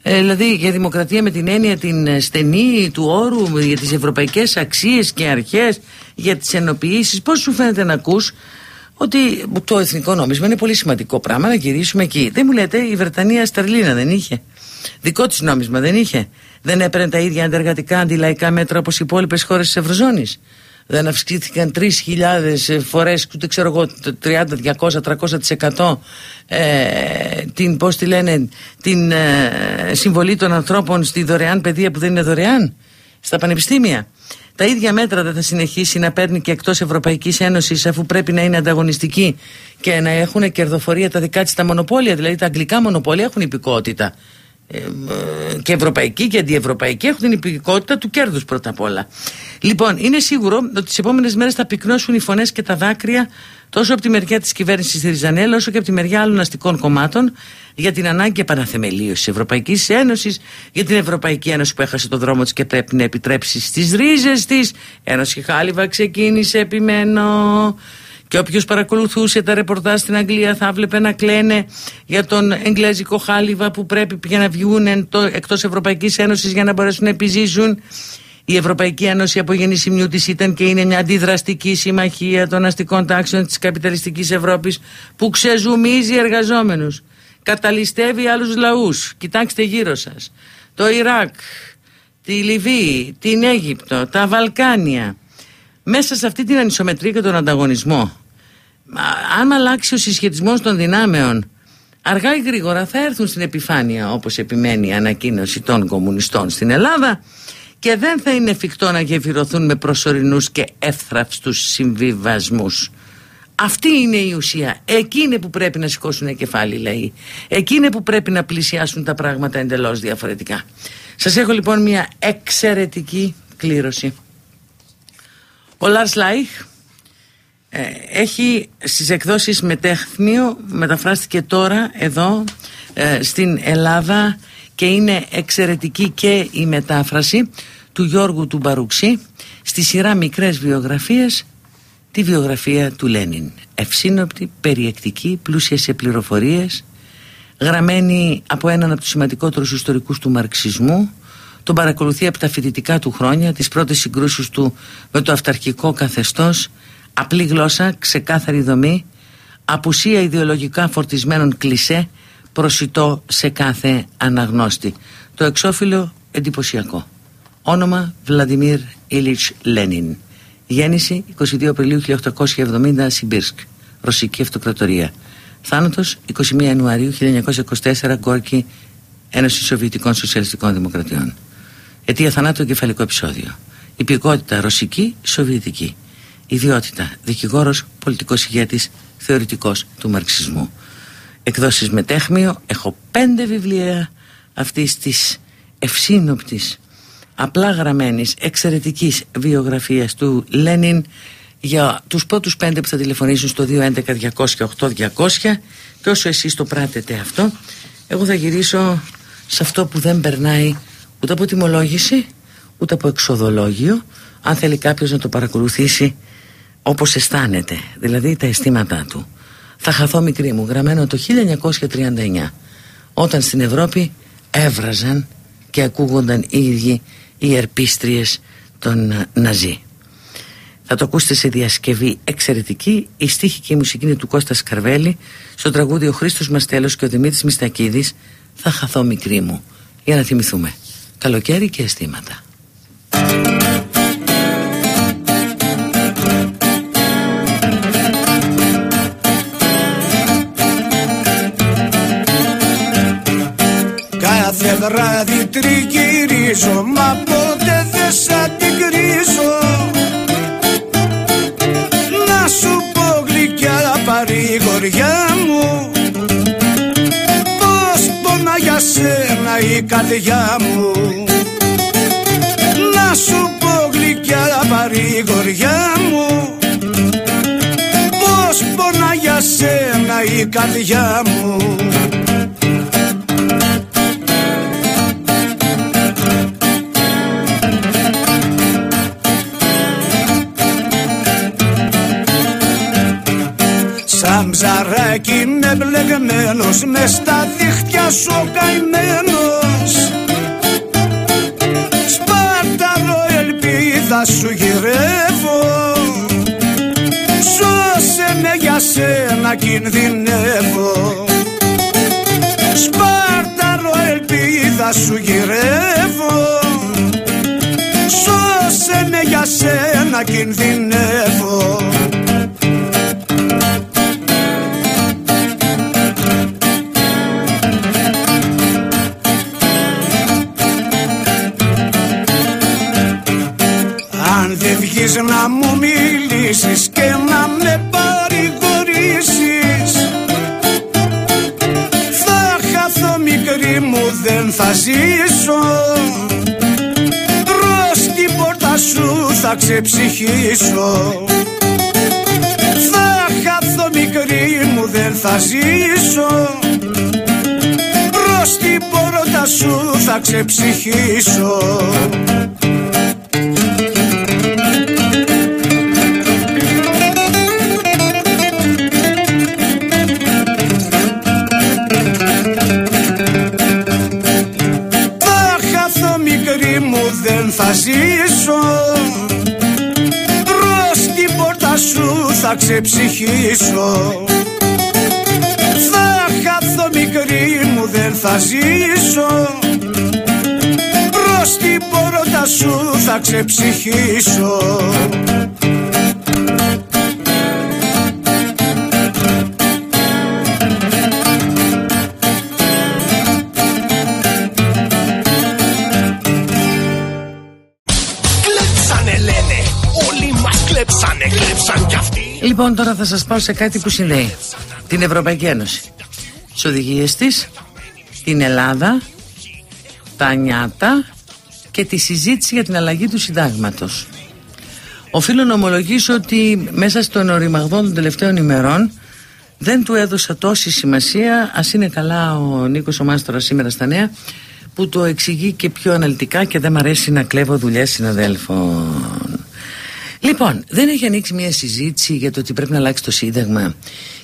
Ε, δηλαδή για δημοκρατία με την έννοια την στενή του όρου, για τις ευρωπαϊκές αξίες και αρχές, για τις ενοποιήσεις. Πώς σου φαίνεται να ακούς ότι το εθνικό νόμισμα είναι πολύ σημαντικό πράγμα να γυρίσουμε εκεί. Δεν μου λέτε, η Βρετανία Στερλίνα δεν είχε; Δικό της νόμισμα δεν είχε; Δεν έπαιρνε τα ίδια αντεργατικά αντιλαϊκά μέτρα όπως οι υπόλοιπες χώρες της Ευρωζώνης; Δεν αυξήθηκαν 3.000 φορές, ούτε ξέρω εγώ, 30, 200, 300% ε, την, πώς τη λένε, την ε, συμβολή των ανθρώπων στη δωρεάν παιδεία που δεν είναι δωρεάν στα πανεπιστήμια; Τα ίδια μέτρα δεν θα συνεχίσει να παίρνει και εκτός Ευρωπαϊκής Ένωσης, αφού πρέπει να είναι ανταγωνιστική και να έχουν κερδοφορία τα δικά της τα μονοπόλια. Δηλαδή, τα αγγλικά μονοπόλια έχουν υπηκότητα. Ε, και ευρωπαϊκή και αντιευρωπαϊκή έχουν την υπηκότητα του κέρδους πρώτα απ' όλα. Λοιπόν είναι σίγουρο ότι τις επόμενες μέρες θα πυκνώσουν οι φωνές και τα δάκρυα τόσο από τη μεριά της κυβέρνησης Ριζανέλα όσο και από τη μεριά άλλων αστικών κομμάτων για την ανάγκη επαναθεμελίωσης της Ευρωπαϊκής Ένωσης για την Ευρωπαϊκή Ένωση που έχασε το δρόμο της και πρέπει να επιτρέψει στις ρίζες της. Ένωση Χάλιβα ξεκίνησε επιμένω και όποιος παρακολουθούσε τα ρεπορτάζ στην Αγγλία θα βλέπε να κλαίνε για τον εγγλέζικο χάλιβα που πρέπει για να βγουν εκτός Ευρωπαϊκής Ένωσης για να μπορέσουν να επιζήσουν. Η Ευρωπαϊκή Ένωση από γεννησιμιού της ήταν και είναι μια αντιδραστική συμμαχία των αστικών τάξεων της καπιταλιστικής Ευρώπης που ξεζουμίζει εργαζόμενους. Καταλυστεύει άλλους λαούς. Κοιτάξτε γύρω σας. Το Ιράκ, τη Λιβύη, την Αίγυπτο, τα Βαλκάνια μέσα σε αυτή την ανισομετρία και τον ανταγωνισμό αν αλλάξει ο συσχετισμός των δυνάμεων αργά ή γρήγορα θα έρθουν στην επιφάνεια όπως επιμένει η ανακοίνωση των κομμουνιστών στην Ελλάδα και δεν θα είναι εφικτό να γεφυρωθούν με προσωρινούς και εύθραυστους συμβιβασμούς. Αυτή είναι η ουσία. Εκεί είναι που πρέπει να σηκώσουν κεφάλι οι λαοί. Εκεί είναι που πρέπει να πλησιάσουν τα πράγματα εντελώς διαφορετικά. Σας έχω λοιπόν μια εξαιρετική κλήρωση. Ο Λάρς Λάιχ ε, έχει στις εκδόσεις μετέχθμιο μεταφράστηκε τώρα εδώ ε, στην Ελλάδα και είναι εξαιρετική και η μετάφραση του Γιώργου του Μπαρουξή στη σειρά μικρές βιογραφίες τη βιογραφία του Λένιν. Ευσύνοπτη, περιεκτική, πλούσια σε πληροφορίες γραμμένη από έναν από τους σημαντικότερους ιστορικούς του μαρξισμού τον παρακολουθεί από τα φοιτητικά του χρόνια, τις πρώτες συγκρούσεις του με το αυταρχικό καθεστώς, απλή γλώσσα, ξεκάθαρη δομή, απουσία ιδεολογικά φορτισμένων κλισέ, προσιτό σε κάθε αναγνώστη. Το εξώφυλλο εντυπωσιακό. Όνομα Βλαντιμίρ Ιλίτς Λένιν. Γέννηση 22 Απριλίου 1870 Σιμπίρσκ, Ρωσική Αυτοκρατορία. Θάνατος 21 Ιανουαρίου 1924 Γκόρκι Ένωση Σοβιετικών Σοσιαλιστικών Δημοκρατιών. Αιτία θανάτου κεφαλικό επεισόδιο. Υπηκότητα ρωσική, σοβιετική. Ιδιότητα δικηγόρος, πολιτικός ηγέτης, θεωρητικός του μαρξισμού. Εκδόσεις με τέχμιο, έχω πέντε βιβλία αυτής της ευσύνοπτης, απλά γραμμένης, εξαιρετικής βιογραφίας του Λένιν για τους πρώτους πέντε που θα τηλεφωνήσουν στο 211-200-8200 και όσο εσείς το πράτετε αυτό εγώ θα γυρίσω σε αυτό που δεν περνάει ούτε από τιμολόγηση ούτε από εξοδολόγιο αν θέλει κάποιος να το παρακολουθήσει όπως αισθάνεται δηλαδή τα αισθήματά του. Θα χαθώ μικρή μου γραμμένο το 1939 όταν στην Ευρώπη έβραζαν και ακούγονταν οι ίδιοι οι ερπίστριες των Ναζί. Θα το ακούσετε σε διασκευή εξαιρετική η στίχη και η μουσική είναι του Κώστας Σκαρβέλη στο τραγούδι ο Χρήστος Μαστέλος και ο Δημήτρης Μιστακίδης θα χαθώ μικρή μου για να θυμηθούμε καλοκαίρι και αισθήματα. Κάθε βράδυ τριγυρίζω Μα ποτέ δεν σ' αντικρίζω Να σου πω γλυκιά παρηγοριά η καρδιά μου. Να σου πω γλυκιά παρηγοριά μου. Πως πονά για σένα η καρδιά μου ψαράκι είναι μπλεγμένος με στα δίχτυα σου ο καημένος Σπάρταρο ελπίδα σου γυρεύω. Σώσε με για σένα κινδυνεύω. Σπάρταρο ελπίδα σου γυρεύω. Σώσε με για σένα κινδυνεύω Αν δεν βγεις να μου μιλήσεις και να με παρηγορήσεις. Θα χαθώ μικρή μου δεν θα ζήσω. Προς την πόρτα σου θα ξεψυχήσω. Θα χαθώ μικρή μου δεν θα ζήσω. Προς την πόρτα σου θα ξεψυχήσω ζήσω Προς την πόρτα σου θα ξεψυχήσω. Θα χαθώ μικρή μου δεν θα ζήσω. Προς την πόρτα σου θα ξεψυχήσω Λοιπόν, τώρα θα σας πάω σε κάτι που συνδέει την Ευρωπαϊκή Ένωση. Τις οδηγίες της, την Ελλάδα, τα νιάτα και τη συζήτηση για την αλλαγή του συντάγματος. Οφείλω να ομολογήσω ότι μέσα στον οριμαγδόν των τελευταίων ημερών δεν του έδωσα τόση σημασία, ας είναι καλά ο Νίκος ο Μάστορας σήμερα στα νέα, που το εξηγεί και πιο αναλυτικά και δεν μ' αρέσει να κλέβω δουλειές συναδέλφων. Λοιπόν, δεν έχει ανοίξει μια συζήτηση για το ότι πρέπει να αλλάξει το Σύνταγμα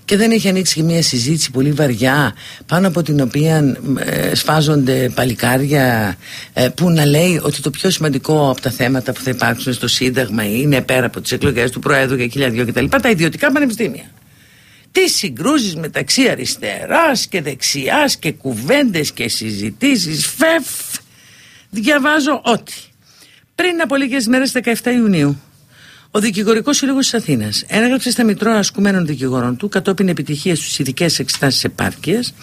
και δεν έχει ανοίξει και μια συζήτηση πολύ βαριά πάνω από την οποία ε, σφάζονται παλικάρια ε, που να λέει ότι το πιο σημαντικό από τα θέματα που θα υπάρξουν στο Σύνταγμα είναι πέρα από τις εκλογές του Προέδρου και χίλια δυο κτλ. τα ιδιωτικά πανεπιστήμια. Τι συγκρούσεις μεταξύ αριστεράς και δεξιάς και κουβέντες και συζητήσεις φεφ διαβάζω ότι πριν από λίγες μέρες 17 Ιουνίου ο Δικηγορικός Σύλλογος της Αθήνας έγραψε στα Μητρώα Ασκουμένων Δικηγόρων του κατόπιν επιτυχίας στι ειδικές εξετάσει επάρκειας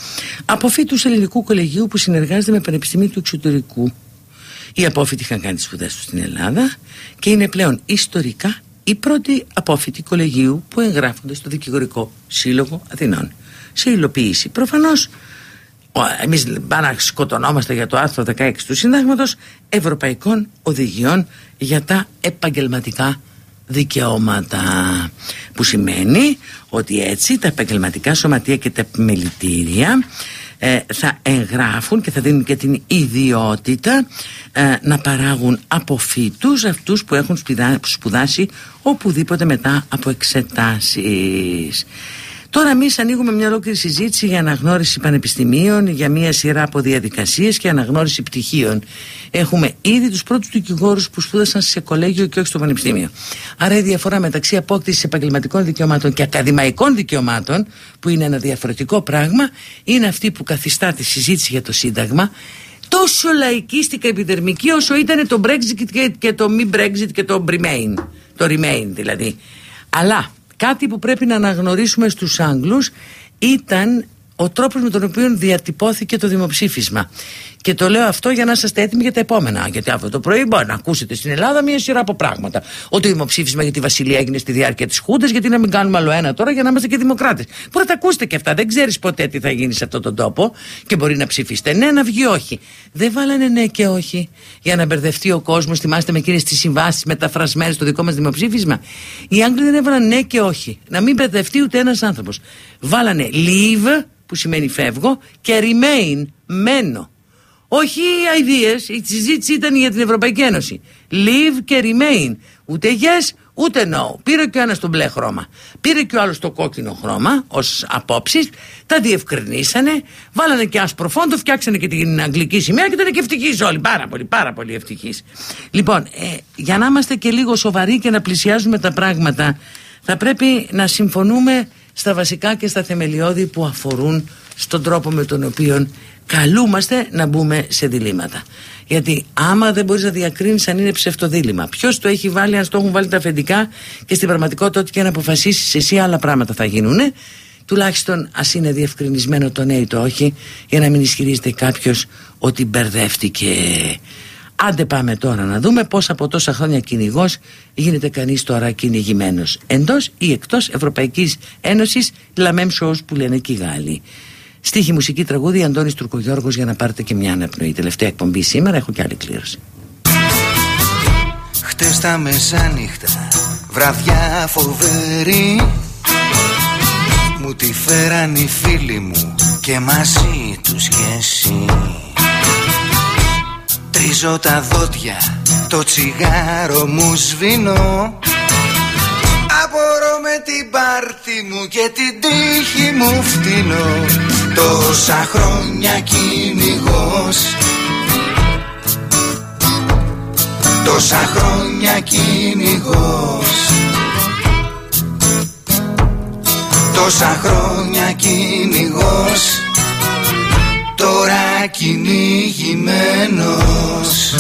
αποφύτου Ελληνικού Κολεγίου που συνεργάζεται με Πανεπιστημίου του Εξωτερικού. Οι απόφοιτοι είχαν κάνει τις σπουδές τους στην Ελλάδα και είναι πλέον ιστορικά οι πρώτοι απόφοιτοι κολεγίου που εγγράφονται στο Δικηγορικό Σύλλογο Αθηνών. Σε υλοποίηση προφανώς εμείς πάμε να σκοτωνόμαστε για το άρθρο 16 του Συντάγματος Ευρωπαϊκών Οδηγιών για τα επαγγελματικά δικαιώματα που σημαίνει ότι έτσι τα επαγγελματικά σωματεία και τα επιμελητήρια ε, θα εγγράφουν και θα δίνουν και την ιδιότητα ε, να παράγουν αποφύτους αυτούς που έχουν σπουδάσει οπουδήποτε μετά από εξετάσεις Τώρα εμείς ανοίγουμε μια ολόκληρη συζήτηση για αναγνώριση πανεπιστημίων, για μια σειρά από διαδικασίες και αναγνώριση πτυχίων. Έχουμε ήδη τους πρώτους δικηγόρους που σπούδασαν σε κολέγιο και όχι στο πανεπιστήμιο. Άρα η διαφορά μεταξύ απόκτησης επαγγελματικών δικαιωμάτων και ακαδημαϊκών δικαιωμάτων, που είναι ένα διαφορετικό πράγμα, είναι αυτή που καθιστά τη συζήτηση για το Σύνταγμα τόσο λαϊκίστικα επιδερμική όσο ήταν το Brexit και το μη Brexit και το Remain. Το Remain δηλαδή. Αλλά κάτι που πρέπει να αναγνωρίσουμε στους Άγγλους ήταν ο τρόπος με τον οποίο διατυπώθηκε το δημοψήφισμα. Και το λέω αυτό για να είστε έτοιμοι για τα επόμενα. Γιατί αύριο το πρωί μπορεί να ακούσετε στην Ελλάδα μία σειρά από πράγματα. Ότι το δημοψήφισμα για τη Βασιλεία έγινε στη διάρκεια της Χούντας, γιατί να μην κάνουμε άλλο ένα τώρα για να είμαστε και δημοκράτες. Μπορεί να τα ακούσετε και αυτά. Δεν ξέρεις ποτέ τι θα γίνει σε αυτόν τον τόπο και μπορεί να ψηφίσετε ναι, να βγει όχι. Δεν βάλανε ναι και όχι για να μπερδευτεί ο κόσμος. Θυμάστε με εκείνες τις συμβάσεις μεταφρασμένες στο δικό μας δημοψήφισμα. Οι Άγγλοι δεν έβαλαν ναι και όχι. Να μην μπερδευτεί ούτε ένας άνθρωπος. Βάλανε leave που σημαίνει φεύγω και remain, μένω. Όχι οι ιδέε, η συζήτηση ήταν για την Ευρωπαϊκή Ένωση. Leave και remain. Ούτε yes, ούτε no. Πήρε και ο ένας το μπλε χρώμα. Πήρε και ο άλλος το κόκκινο χρώμα ως απόψεις. Τα διευκρινίσανε. Βάλανε και άσπρο φόντο, φτιάξανε και την αγγλική σημαία και ήταν και ευτυχεί όλοι. Πάρα πολύ, πάρα πολύ ευτυχεί. Λοιπόν, ε, για να είμαστε και λίγο σοβαροί και να πλησιάζουμε τα πράγματα, θα πρέπει να συμφωνούμε στα βασικά και στα θεμελιώδη που αφορούν στον τρόπο με τον οποίο καλούμαστε να μπούμε σε διλήμματα. Γιατί άμα δεν μπορείς να διακρίνεις αν είναι ψευτοδήλημα, ποιος το έχει βάλει, αν στο έχουν βάλει τα αφεντικά και στην πραγματικότητα, ό,τι και να αποφασίσεις εσύ, άλλα πράγματα θα γίνουν. Τουλάχιστον ας είναι διευκρινισμένο το ναι ή το όχι, για να μην ισχυρίζεται κάποιος ότι μπερδεύτηκε. Άντε πάμε τώρα να δούμε πώς από τόσα χρόνια κυνηγός γίνεται κανείς τώρα κυνηγημένος. Εντός ή εκτός Ευρωπαϊκής Ένωσης Λαμέμ που λένε και οι Γάλλοι. Στίχη μουσική τραγούδι Αντώνης Τουρκογιώργος για να πάρετε και μια αναπνοή. Τελευταία εκπομπή σήμερα έχω και άλλη κλήρωση. Χτες τα μεσάνυχτα βραδιά φοβερή Μου τη φέραν οι φίλοι μου και μαζί τους και εσύ Τρίζω τα δόντια, το τσιγάρο μου σβήνω Απορώ με την πάρτη μου και την τύχη μου φτύνω Τόσα χρόνια κυνηγός. Τόσα χρόνια κυνηγός. Τόσα χρόνια κυνηγός. Τώρα κυνηγημένος.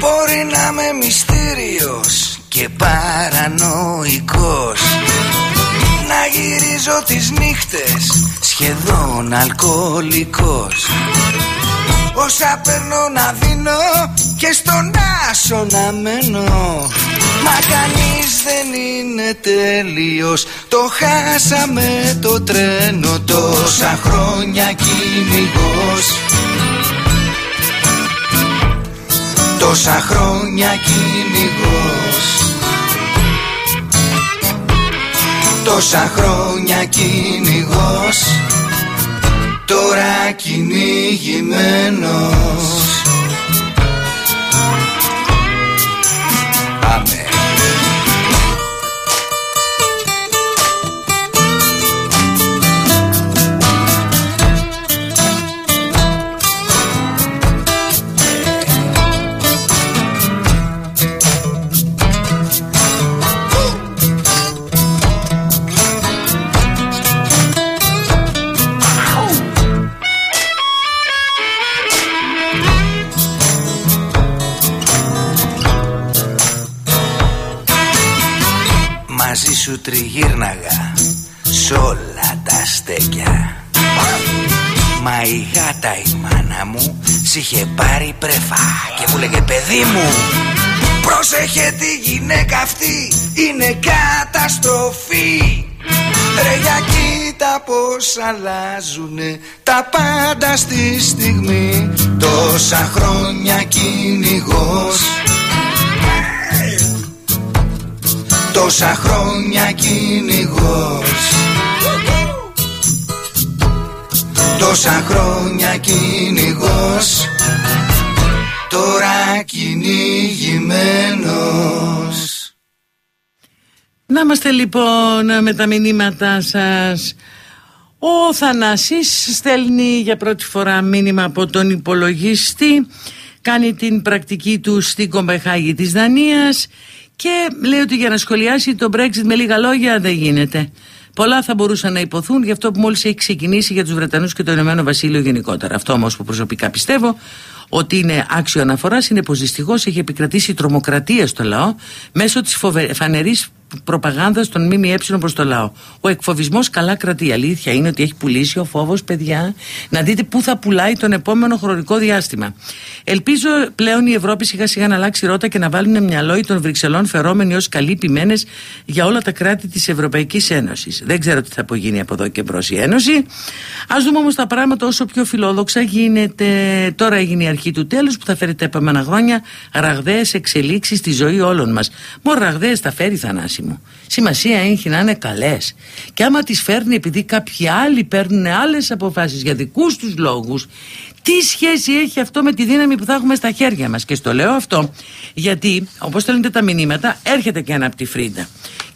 Μπορεί να είμαι μυστήριος και παρανοϊκός. Να γυρίζω τις νύχτες σχεδόν αλκοολικός. Όσα παίρνω να δίνω και στον άσο να μένω. Μα κανείς δεν είναι τέλειος. Το χάσαμε το τρένο τόσα χρόνια κυνηγός. Τόσα χρόνια κυνηγός Τόσα χρόνια κυνηγός Τώρα κυνηγημένος τριγύρναγα σ' όλα τα στέκια. Μα η γάτα η μάνα μου σ' είχε πάρει πρεφά Και μου λέγε παιδί μου Πρόσεχε τη γυναίκα αυτή είναι καταστροφή Ρε για κοίτα πως αλλάζουνε τα πάντα στη στιγμή. Τόσα χρόνια κυνηγός Τόσα χρόνια κυνηγός. Τόσα χρόνια κυνηγός Τώρα κυνηγημένος. Να είμαστε λοιπόν με τα μηνύματά σας. Ο Θανάσης στέλνει για πρώτη φορά μήνυμα από τον υπολογιστή Κάνει την πρακτική του στην Κομπεχάγη της Δανίας και λέει ότι για να σχολιάσει το Brexit με λίγα λόγια δεν γίνεται. Πολλά θα μπορούσαν να υποθούν για αυτό που μόλις έχει ξεκινήσει για τους Βρετανούς και το Ηνωμένο Βασίλειο γενικότερα. Αυτό όμως που προσωπικά πιστεύω ότι είναι άξιο αναφοράς είναι πως δυστυχώς έχει επικρατήσει τρομοκρατία στο λαό μέσω της φανερής προπαγάνδας των ΜΜΕ προς το λαό. Ο εκφοβισμός καλά κρατεί. Η αλήθεια είναι ότι έχει πουλήσει ο φόβος, παιδιά. Να δείτε πού θα πουλάει τον επόμενο χρονικό διάστημα. Ελπίζω πλέον η Ευρώπη σιγά σιγά να αλλάξει ρότα και να βάλουν μυαλό των Βρυξελών φερόμενοι ως καλοί ποιμένες για όλα τα κράτη της Ευρωπαϊκής Ένωσης. Δεν ξέρω τι θα απογίνει από εδώ και μπρος η Ένωση. Α δούμε όμως τα πράγματα όσο πιο φιλόδοξα γίνεται. Τώρα έγινε η αρχή του τέλους που θα φέρει τα επόμενα χρόνια ραγδαίες εξελίξεις στη ζωή όλων μας. Μόνο ραγδαίες θα φέρει θανάσιμο. Σημασία έχει να είναι καλές. Και άμα τις φέρνει επειδή κάποιοι άλλοι παίρνουν άλλες αποφάσεις για δικούς τους λόγους, τι σχέση έχει αυτό με τη δύναμη που θα έχουμε στα χέρια μας; Και στο λέω αυτό γιατί όπως θέλετε τα μηνύματα έρχεται και ένα από τη Φρίντα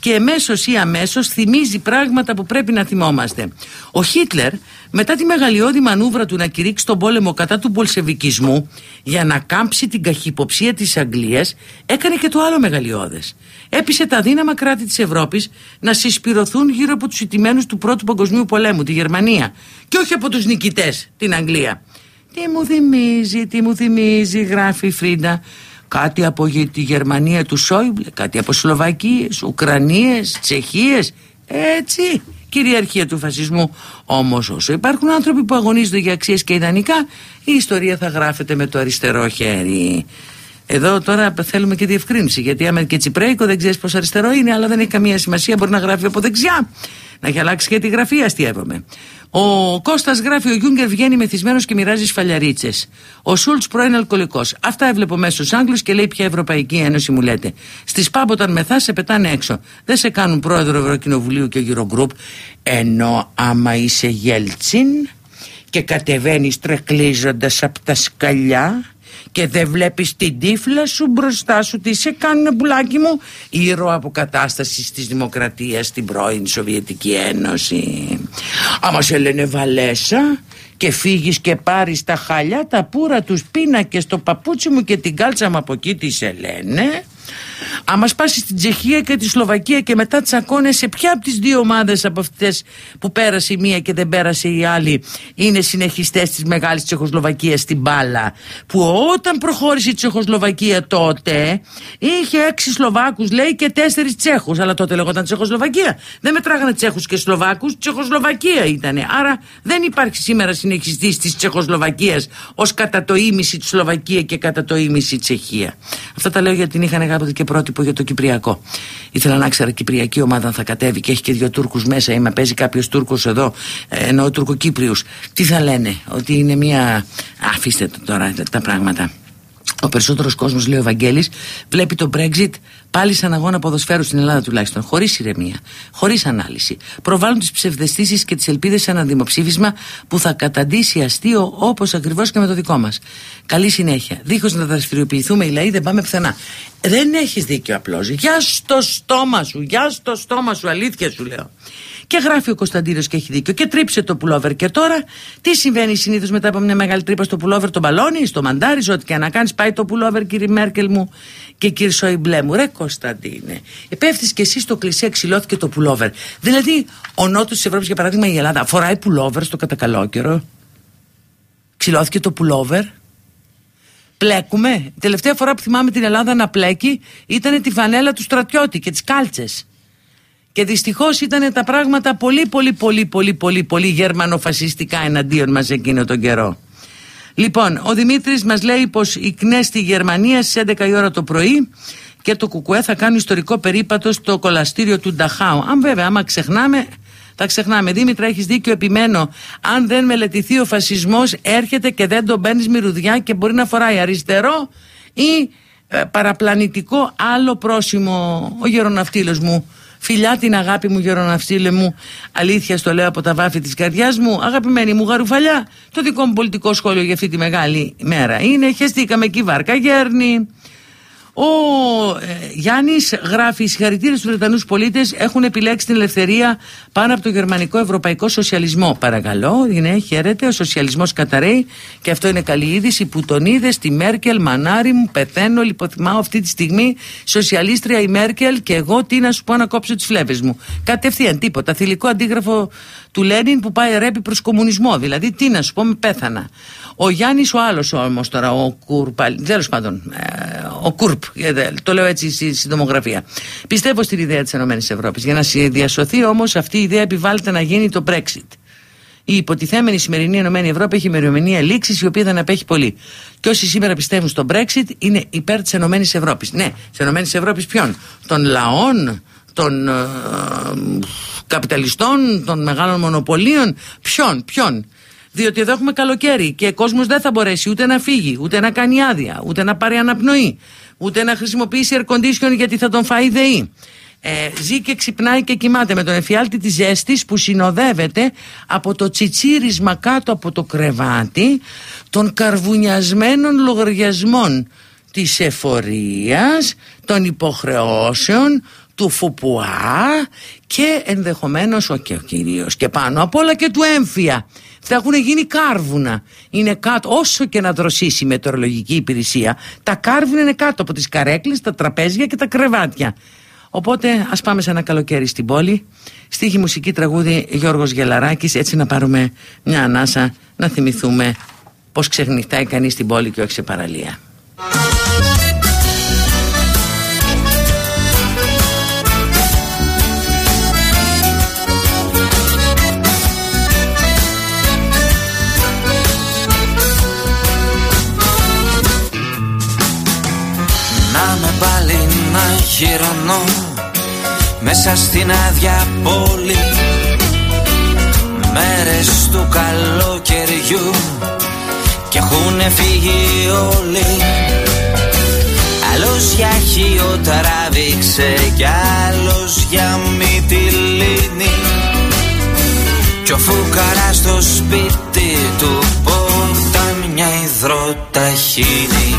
και εμέσως ή αμέσως θυμίζει πράγματα που πρέπει να θυμόμαστε. Ο Χίτλερ, μετά τη μεγαλειώδη μανούβρα του να κηρύξει τον πόλεμο κατά του πολσεβικισμού για να κάμψει την καχυποψία της Αγγλίας, έκανε και το άλλο μεγαλειώδες. Έπεισε τα δύναμα κράτη της Ευρώπης να συσπηρωθούν γύρω από τους ιτημένους του Πρώτου Παγκοσμίου Πολέμου, τη Γερμανία, και όχι από τους νικητές, την Αγγλία. Τι μου θυμίζει, τι μου θυμίζει, γράφει η Φρίντα κάτι από τη Γερμανία του Σόιμπλε, κάτι από Σλοβακίες, Ουκρανίες, Τσεχίες, έτσι κυριαρχία του φασισμού. Όμως όσο υπάρχουν άνθρωποι που αγωνίζονται για αξίες και ιδανικά, η ιστορία θα γράφεται με το αριστερό χέρι. Εδώ τώρα θέλουμε και διευκρίνηση, γιατί άμα και τσιπρέικο δεν ξέρεις πώ αριστερό είναι, αλλά δεν έχει καμία σημασία, μπορεί να γράφει από δεξιά. Να έχει αλλάξει και τη γραφή, αστείευομαι. Ο Κώστας γράφει: Ο Γιούγκερ βγαίνει μεθυσμένος και μοιράζει σφαλιαρίτσες. Ο Σούλτς πρώην αλκοολικός. Αυτά έβλεπω μέσως Άγγλους και λέει: Ποια Ευρωπαϊκή Ένωση μου λέτε. Στις ΠΑΜ όταν μεθά σε πετάνε έξω. Δεν σε κάνουν πρόεδρο Ευρωκοινοβουλίου και Eurogroup. Ενώ άμα είσαι Γέλτσιν και κατεβαίνεις τρεκλίζοντας από τα σκαλιά και δεν βλέπεις την τύφλα σου μπροστά σου τι σε κάνουν πουλάκι μου; Ήρωα αποκατάστασης της δημοκρατίας στην πρώην Σοβιετική Ένωση. Άμα σε λένε Βαλέσα και φύγεις και πάρεις τα χαλιά τα πουρα τους πίνακες το παπούτσι μου και την κάλτσα μου από εκεί τι σε λένε; Άμα σπάσει στην Τσεχία και τη Σλοβακία και μετά τσακώνεσαι, ποια από τις δύο ομάδες από αυτές που πέρασε η μία και δεν πέρασε η άλλη είναι συνεχιστές της μεγάλης Τσεχοσλοβακίας στην μπάλα. Που όταν προχώρησε η Τσεχοσλοβακία τότε είχε έξι Σλοβάκους, λέει, και τέσσερις Τσέχους. Αλλά τότε λεγόταν Τσεχοσλοβακία. Δεν μετράγανε Τσέχους και Σλοβάκους, Τσεχοσλοβακία ήταν. Άρα δεν υπάρχει σήμερα συνεχιστής της Τσεχοσλοβακίας ως κατά το ίμιση τη Σλοβακία και κατά το ίμιση η Τσεχία. Αυτά τα λέω γιατί την είχαν κάποτε και πρότυπο για το Κυπριακό. Ήθελα να ξέρω Κυπριακή ομάδα θα κατέβει και έχει και δύο Τούρκους μέσα ή με παίζει κάποιος Τούρκος εδώ, ε, εννοώ Τουρκοκύπριου. Τι θα λένε, ότι είναι μια. Αφήστε τώρα τα πράγματα. Ο περισσότερος κόσμος, λέει ο Ευαγγέλης, βλέπει το Brexit πάλι σαν αγώνα ποδοσφαίρου στην Ελλάδα τουλάχιστον. Χωρίς ηρεμία, χωρίς ανάλυση. Προβάλλουν τις ψευδεστήσεις και τις ελπίδες σε ένα δημοψήφισμα που θα καταντήσει αστείο όπως ακριβώς και με το δικό μας. Καλή συνέχεια. Δίχως να δραστηριοποιηθούμε οι λαοί δεν πάμε πουθενά. Δεν έχεις δίκιο απλώς. Γεια στο στόμα σου, γεια στο στόμα σου, αλήθεια σου λέω. Και γράφει ο Κωνσταντίνος και έχει δίκιο. Και τρίψε το πουλόβερ. Και τώρα, τι συμβαίνει συνήθως μετά από μια μεγάλη τρύπα στο πουλόβερ, το μπαλόνι, στο μαντάρι, ό,τι και να κάνεις, πάει το πουλόβερ, κύριε Μέρκελ μου και κύριε Σόιμπλε μου. Ρε Κωνσταντίνε, πέφτει και εσύ στο κλεισέ, ξυλώθηκε το πουλόβερ. Δηλαδή, ο νότος της Ευρώπης, για παράδειγμα η Ελλάδα, φοράει πουλόβερ στο κατακαλόκαιρο. Ξυλώθηκε το πουλόβερ. Πλέκουμε. τελευταία φορά που θυμάμαι την Ελλάδα να πλέκει ήταν τη φανέλα του στρατιώτη και τις κάλτσες. Και δυστυχώς ήταν τα πράγματα πολύ πολύ πολύ πολύ πολύ πολύ γερμανοφασιστικά εναντίον μας εκείνο τον καιρό. Λοιπόν, ο Δημήτρης μας λέει πως η ΚΝΕ στη Γερμανία στις 11 η ώρα το πρωί και το ΚΚΕ θα κάνουν ιστορικό περίπατο στο κολαστήριο του Νταχάου. Αν βέβαια, άμα ξεχνάμε, θα ξεχνάμε. Δήμητρα, έχεις δίκιο, επιμένω. Αν δεν μελετηθεί ο φασισμός, έρχεται και δεν τον παίρνεις μυρουδιά και μπορεί να φοράει αριστερό ή ε, παραπλανητικό άλλο πρόσημο. Ο γεροναυτήλος μου Φιλιά την αγάπη μου γεροναυσίλε μου Αλήθεια στο λέω από τα βάφη της καρδιάς μου Αγαπημένη μου γαρουφαλιά Το δικό μου πολιτικό σχόλιο για αυτή τη μεγάλη μέρα Είναι χεστήκαμε εκεί βάρκα γέρνη ο ε, Γιάννης γράφει: Συγχαρητήρια στους Βρετανούς πολίτες έχουν επιλέξει την ελευθερία πάνω από το γερμανικό ευρωπαϊκό σοσιαλισμό. Παρακαλώ, είναι, χαίρετε, ο σοσιαλισμός καταραίει και αυτό είναι καλή είδηση που τον είδε στη Μέρκελ. Μανάρι μου, πεθαίνω, λιποθυμάω αυτή τη στιγμή. Σοσιαλίστρια η Μέρκελ και εγώ τι να σου πω να κόψω τις φλέβες μου. Κατευθείαν τίποτα. Θηλυκό αντίγραφο του Λένιν που πάει ρέπει προς κομμουνισμό. Δηλαδή τι να σου πω, με πέθανα. Ο Γιάννης ο άλλος όμως τώρα, ο Κούρπ, τέλος πάντων, ε, ο Κούρπ, ε, το λέω έτσι στη συντομογραφία. Πιστεύω στην ιδέα της ΕΕ. Για να διασωθεί όμως αυτή η ιδέα επιβάλλεται να γίνει το Brexit. Η υποτιθέμενη σημερινή Ενωμένη Ευρώπη έχει ημερομηνία λήξη η οποία δεν απέχει πολύ. Και όσοι σήμερα πιστεύουν στο Brexit είναι υπέρ της Ενωμένης Ευρώπης. Ναι, της Ενωμένης Ευρώπης ποιον, των λαών, των ε, καπιταλιστών, των μεγάλων μονοπωλίων. Ποιον, ποιον; Διότι εδώ έχουμε καλοκαίρι και ο κόσμος δεν θα μπορέσει ούτε να φύγει, ούτε να κάνει άδεια, ούτε να πάρει αναπνοή, ούτε να χρησιμοποιήσει air condition γιατί θα τον φάει ΔΕΗ. Ε, ζει και ξυπνάει και κοιμάται με τον εφιάλτη της ζέστης που συνοδεύεται από το τσιτσίρισμα κάτω από το κρεβάτι των καρβουνιασμένων λογαριασμών της εφορίας, των υποχρεώσεων, του Φουπουά και ενδεχομένως ο και κυρίως και πάνω απ' όλα και του έμφυα θα έχουν γίνει κάρβουνα. Είναι κάτω όσο και να δροσίσει η μετεωρολογική υπηρεσία τα κάρβουνα είναι κάτω από τις καρέκλες, τα τραπέζια και τα κρεβάτια. Οπότε ας πάμε σε ένα καλοκαίρι στην πόλη. Στίχη μουσική τραγούδι Γιώργος Γελαράκης. Έτσι να πάρουμε μια ανάσα να θυμηθούμε πως ξεχνυχτάει κανείς στην πόλη και όχι σε παραλία γυρνώ μέσα στην άδεια πόλη. Μέρες του καλοκαιριού και έχουν φύγει όλοι. Άλλος για χείο τράβηξε κι άλλος για μυτιλίνη κι ο φούκαρας στο σπίτι του πόντα μια υδροταχύνη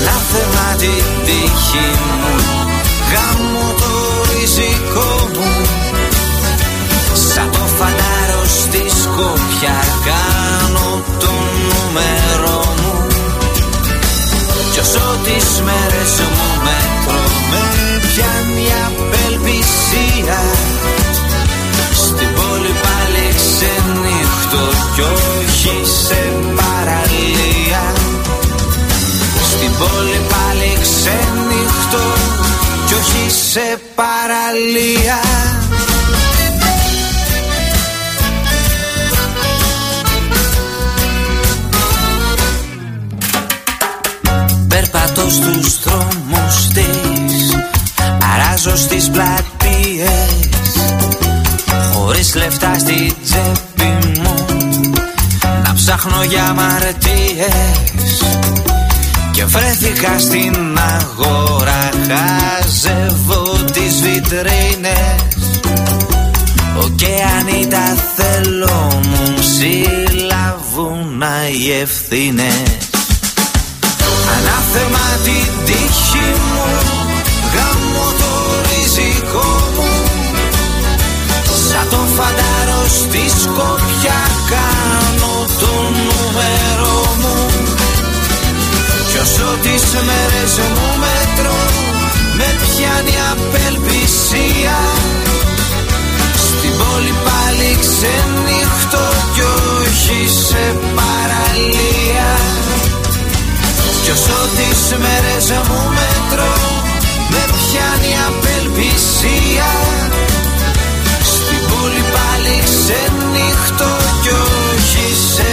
Ανάθεμα την τύχη μου Γάμω το ριζικό μου. Σαν το φανάρο στη σκόπια Κάνω το νούμερο μου. Κι όσο τις μέρες μου μέτρο Με πιάνει απελπισία. Στην πόλη πάλι ξενύχτω Κι παραλία Περπατώ στους δρόμους της Αράζω στις πλατείες Χωρίς λεφτά στη τσέπη μου Να ψάχνω για μαρτίες και βρέθηκα στην αγορά Χάζευω τις βιτρίνες. Ωκεανοί τα θέλω μου Συλλαβούν οι ευθύνες. Ανάθεμα την τύχη μου Γάμω το ριζικό μου. Σαν το φαντάρο στη σκοπιά Κάνω το νούμερο μου. Όσο τις μέρες μου μέτρο με πιάνει απελπισία Στην πόλη πάλι ξενύχτω κι όχι σε παραλία. Κι όσο τις μέρες μου μέτρο με πιάνει απελπισία Στην πόλη πάλι ξενύχτω κι όχι σε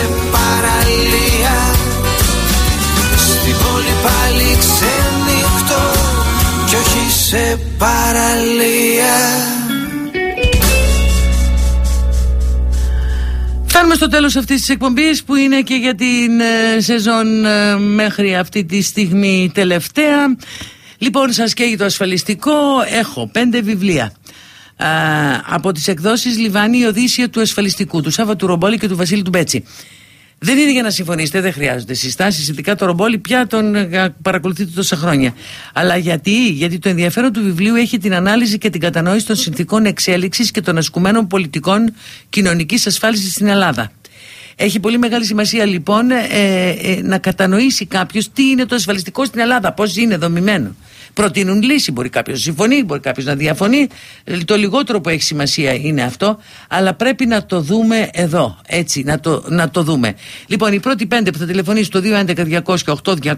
σε παραλία Φτάνουμε στο τέλος αυτής της εκπομπής που είναι και για την ε, σεζόν ε, μέχρι αυτή τη στιγμή τελευταία. Λοιπόν σας καίγει το ασφαλιστικό, έχω πέντε βιβλία. Ε, από τις εκδόσεις Λιβάνη η Οδύσσια του ασφαλιστικού του Σάββα του Ρομπόλη και του Βασίλη του Μπέτσι. Δεν είναι για να συμφωνήσετε, δεν χρειάζονται συστάσεις. Ειδικά το ρομπόλι πια τον ε, παρακολουθείτε τόσα χρόνια. Αλλά γιατί, γιατί το ενδιαφέρον του βιβλίου έχει την ανάλυση και την κατανόηση των συνθήκων εξέλιξης και των ασκουμένων πολιτικών κοινωνικής ασφάλισης στην Ελλάδα. Έχει πολύ μεγάλη σημασία λοιπόν ε, ε, να κατανοήσει κάποιος τι είναι το ασφαλιστικό στην Ελλάδα, πώς είναι δομημένο. Προτείνουν λύση. Μπορεί κάποιος να συμφωνεί, μπορεί κάποιος να διαφωνεί. Το λιγότερο που έχει σημασία είναι αυτό, αλλά πρέπει να το δούμε εδώ. Έτσι, να το, να το δούμε. Λοιπόν, οι πρώτοι πέντε που θα τηλεφωνήσουν το 211-200-8200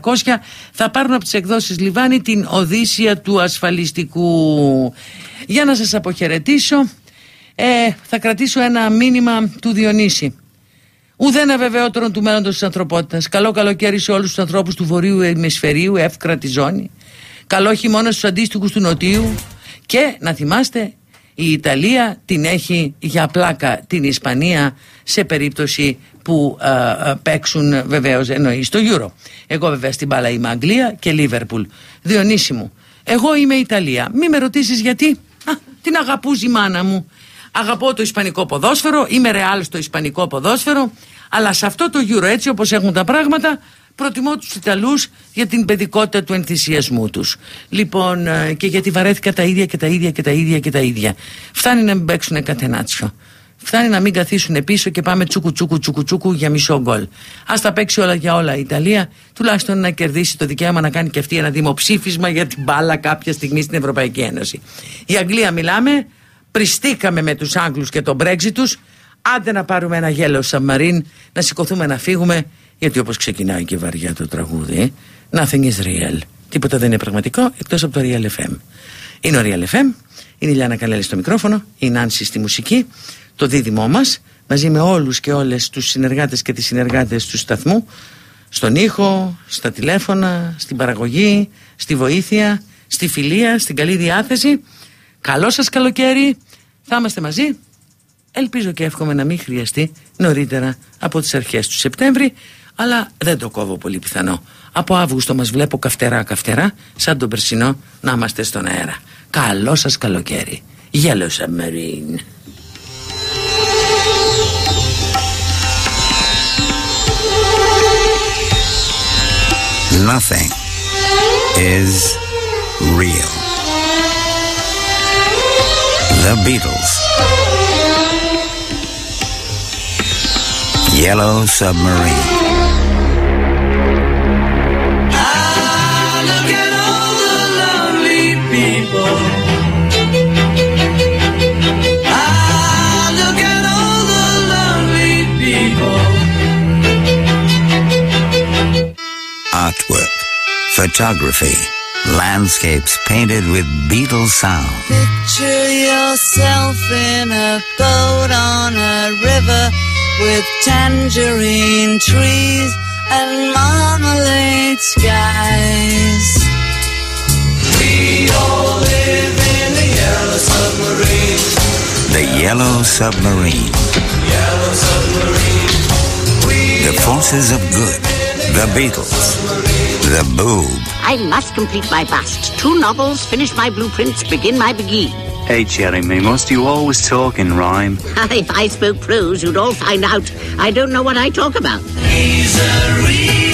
θα πάρουν από τις εκδόσεις Λιβάνι την Οδύσσια του ασφαλιστικού. Για να σας αποχαιρετήσω, ε, θα κρατήσω ένα μήνυμα του Διονύση. Ουδένα βεβαιότερον του μέλλοντος της ανθρωπότητας. Καλό καλοκαίρι σε όλους τους ανθρώπους του βορείου ημισφαιρίου, εύκρατη ζώνη. Καλό χειμώνα στους αντίστοιχους του νοτίου. Και να θυμάστε, η Ιταλία την έχει για πλάκα την Ισπανία σε περίπτωση που α, παίξουν βεβαίως εννοείς στο Euro. Εγώ βέβαια στην μπάλα είμαι Αγγλία και Λίβερπουλ. Διονύση μου, εγώ είμαι Ιταλία. Μη με ρωτήσεις γιατί. Α, την αγαπούζει η μάνα μου. Αγαπώ το Ισπανικό ποδόσφαιρο, είμαι ρεάλ στο Ισπανικό ποδόσφαιρο, αλλά σε αυτό το Euro έτσι όπως έχουν τα πράγματα προτιμώ τους Ιταλούς για την παιδικότητα του ενθουσιασμού τους. Λοιπόν, ε, και γιατί βαρέθηκα τα ίδια και τα ίδια και τα ίδια και τα ίδια. Φτάνει να μην παίξουν κατενάτσιο. Φτάνει να μην καθίσουν πίσω και πάμε τσούκου τσούκου τσούκου τσούκου για μισό γκολ. Α τα παίξει όλα για όλα η Ιταλία, τουλάχιστον να κερδίσει το δικαίωμα να κάνει και αυτή ένα δημοψήφισμα για την μπάλα κάποια στιγμή στην Ευρωπαϊκή Ένωση. Η Αγγλία μιλάμε, πριστήκαμε με τους Άγγλους και τον Brexit τους άντε να πάρουμε ένα γέλο σαμαρίν να σηκωθούμε να φύγουμε γιατί όπως ξεκινάει και βαριά το τραγούδι nothing is real. Τίποτα δεν είναι πραγματικό εκτός από το Real FM είναι ο Real FM είναι η Λιάννα Καλέλη στο μικρόφωνο η Νάνση στη μουσική το δίδυμό μας μαζί με όλους και όλες τους συνεργάτες και τις συνεργάτες του σταθμού στον ήχο, στα τηλέφωνα, στην παραγωγή, στη βοήθεια, στη φιλία, στην καλή διάθεση. Καλό σας καλοκαίρι, θα είμαστε μαζί. Ελπίζω και εύχομαι να μην χρειαστεί νωρίτερα από τις αρχές του Σεπτέμβρη, αλλά δεν το κόβω πολύ πιθανό. Από Αύγουστο μας βλέπω καυτερά καυτερά, σαν τον περσινό, να είμαστε στον αέρα. Καλό σας καλοκαίρι. Yellow Submarine. Nothing is real. The Beatles. Yellow Submarine. Look at all the lovely people. Ah, look at all the lovely people. Artwork, photography, landscapes painted with Beatles sound. Picture yourself in a boat on a river with tangerine trees and marmalade skies. We all live in a yellow submarine. The Yellow Submarine. Yellow submarine. The Forces of Good. The Beatles. The Boob. I must complete my bust. Two novels, finish my blueprints, begin my begee. Hey, Jeremy, must you always talk in rhyme? if I spoke prose, you'd all find out I don't know what I talk about. He's a real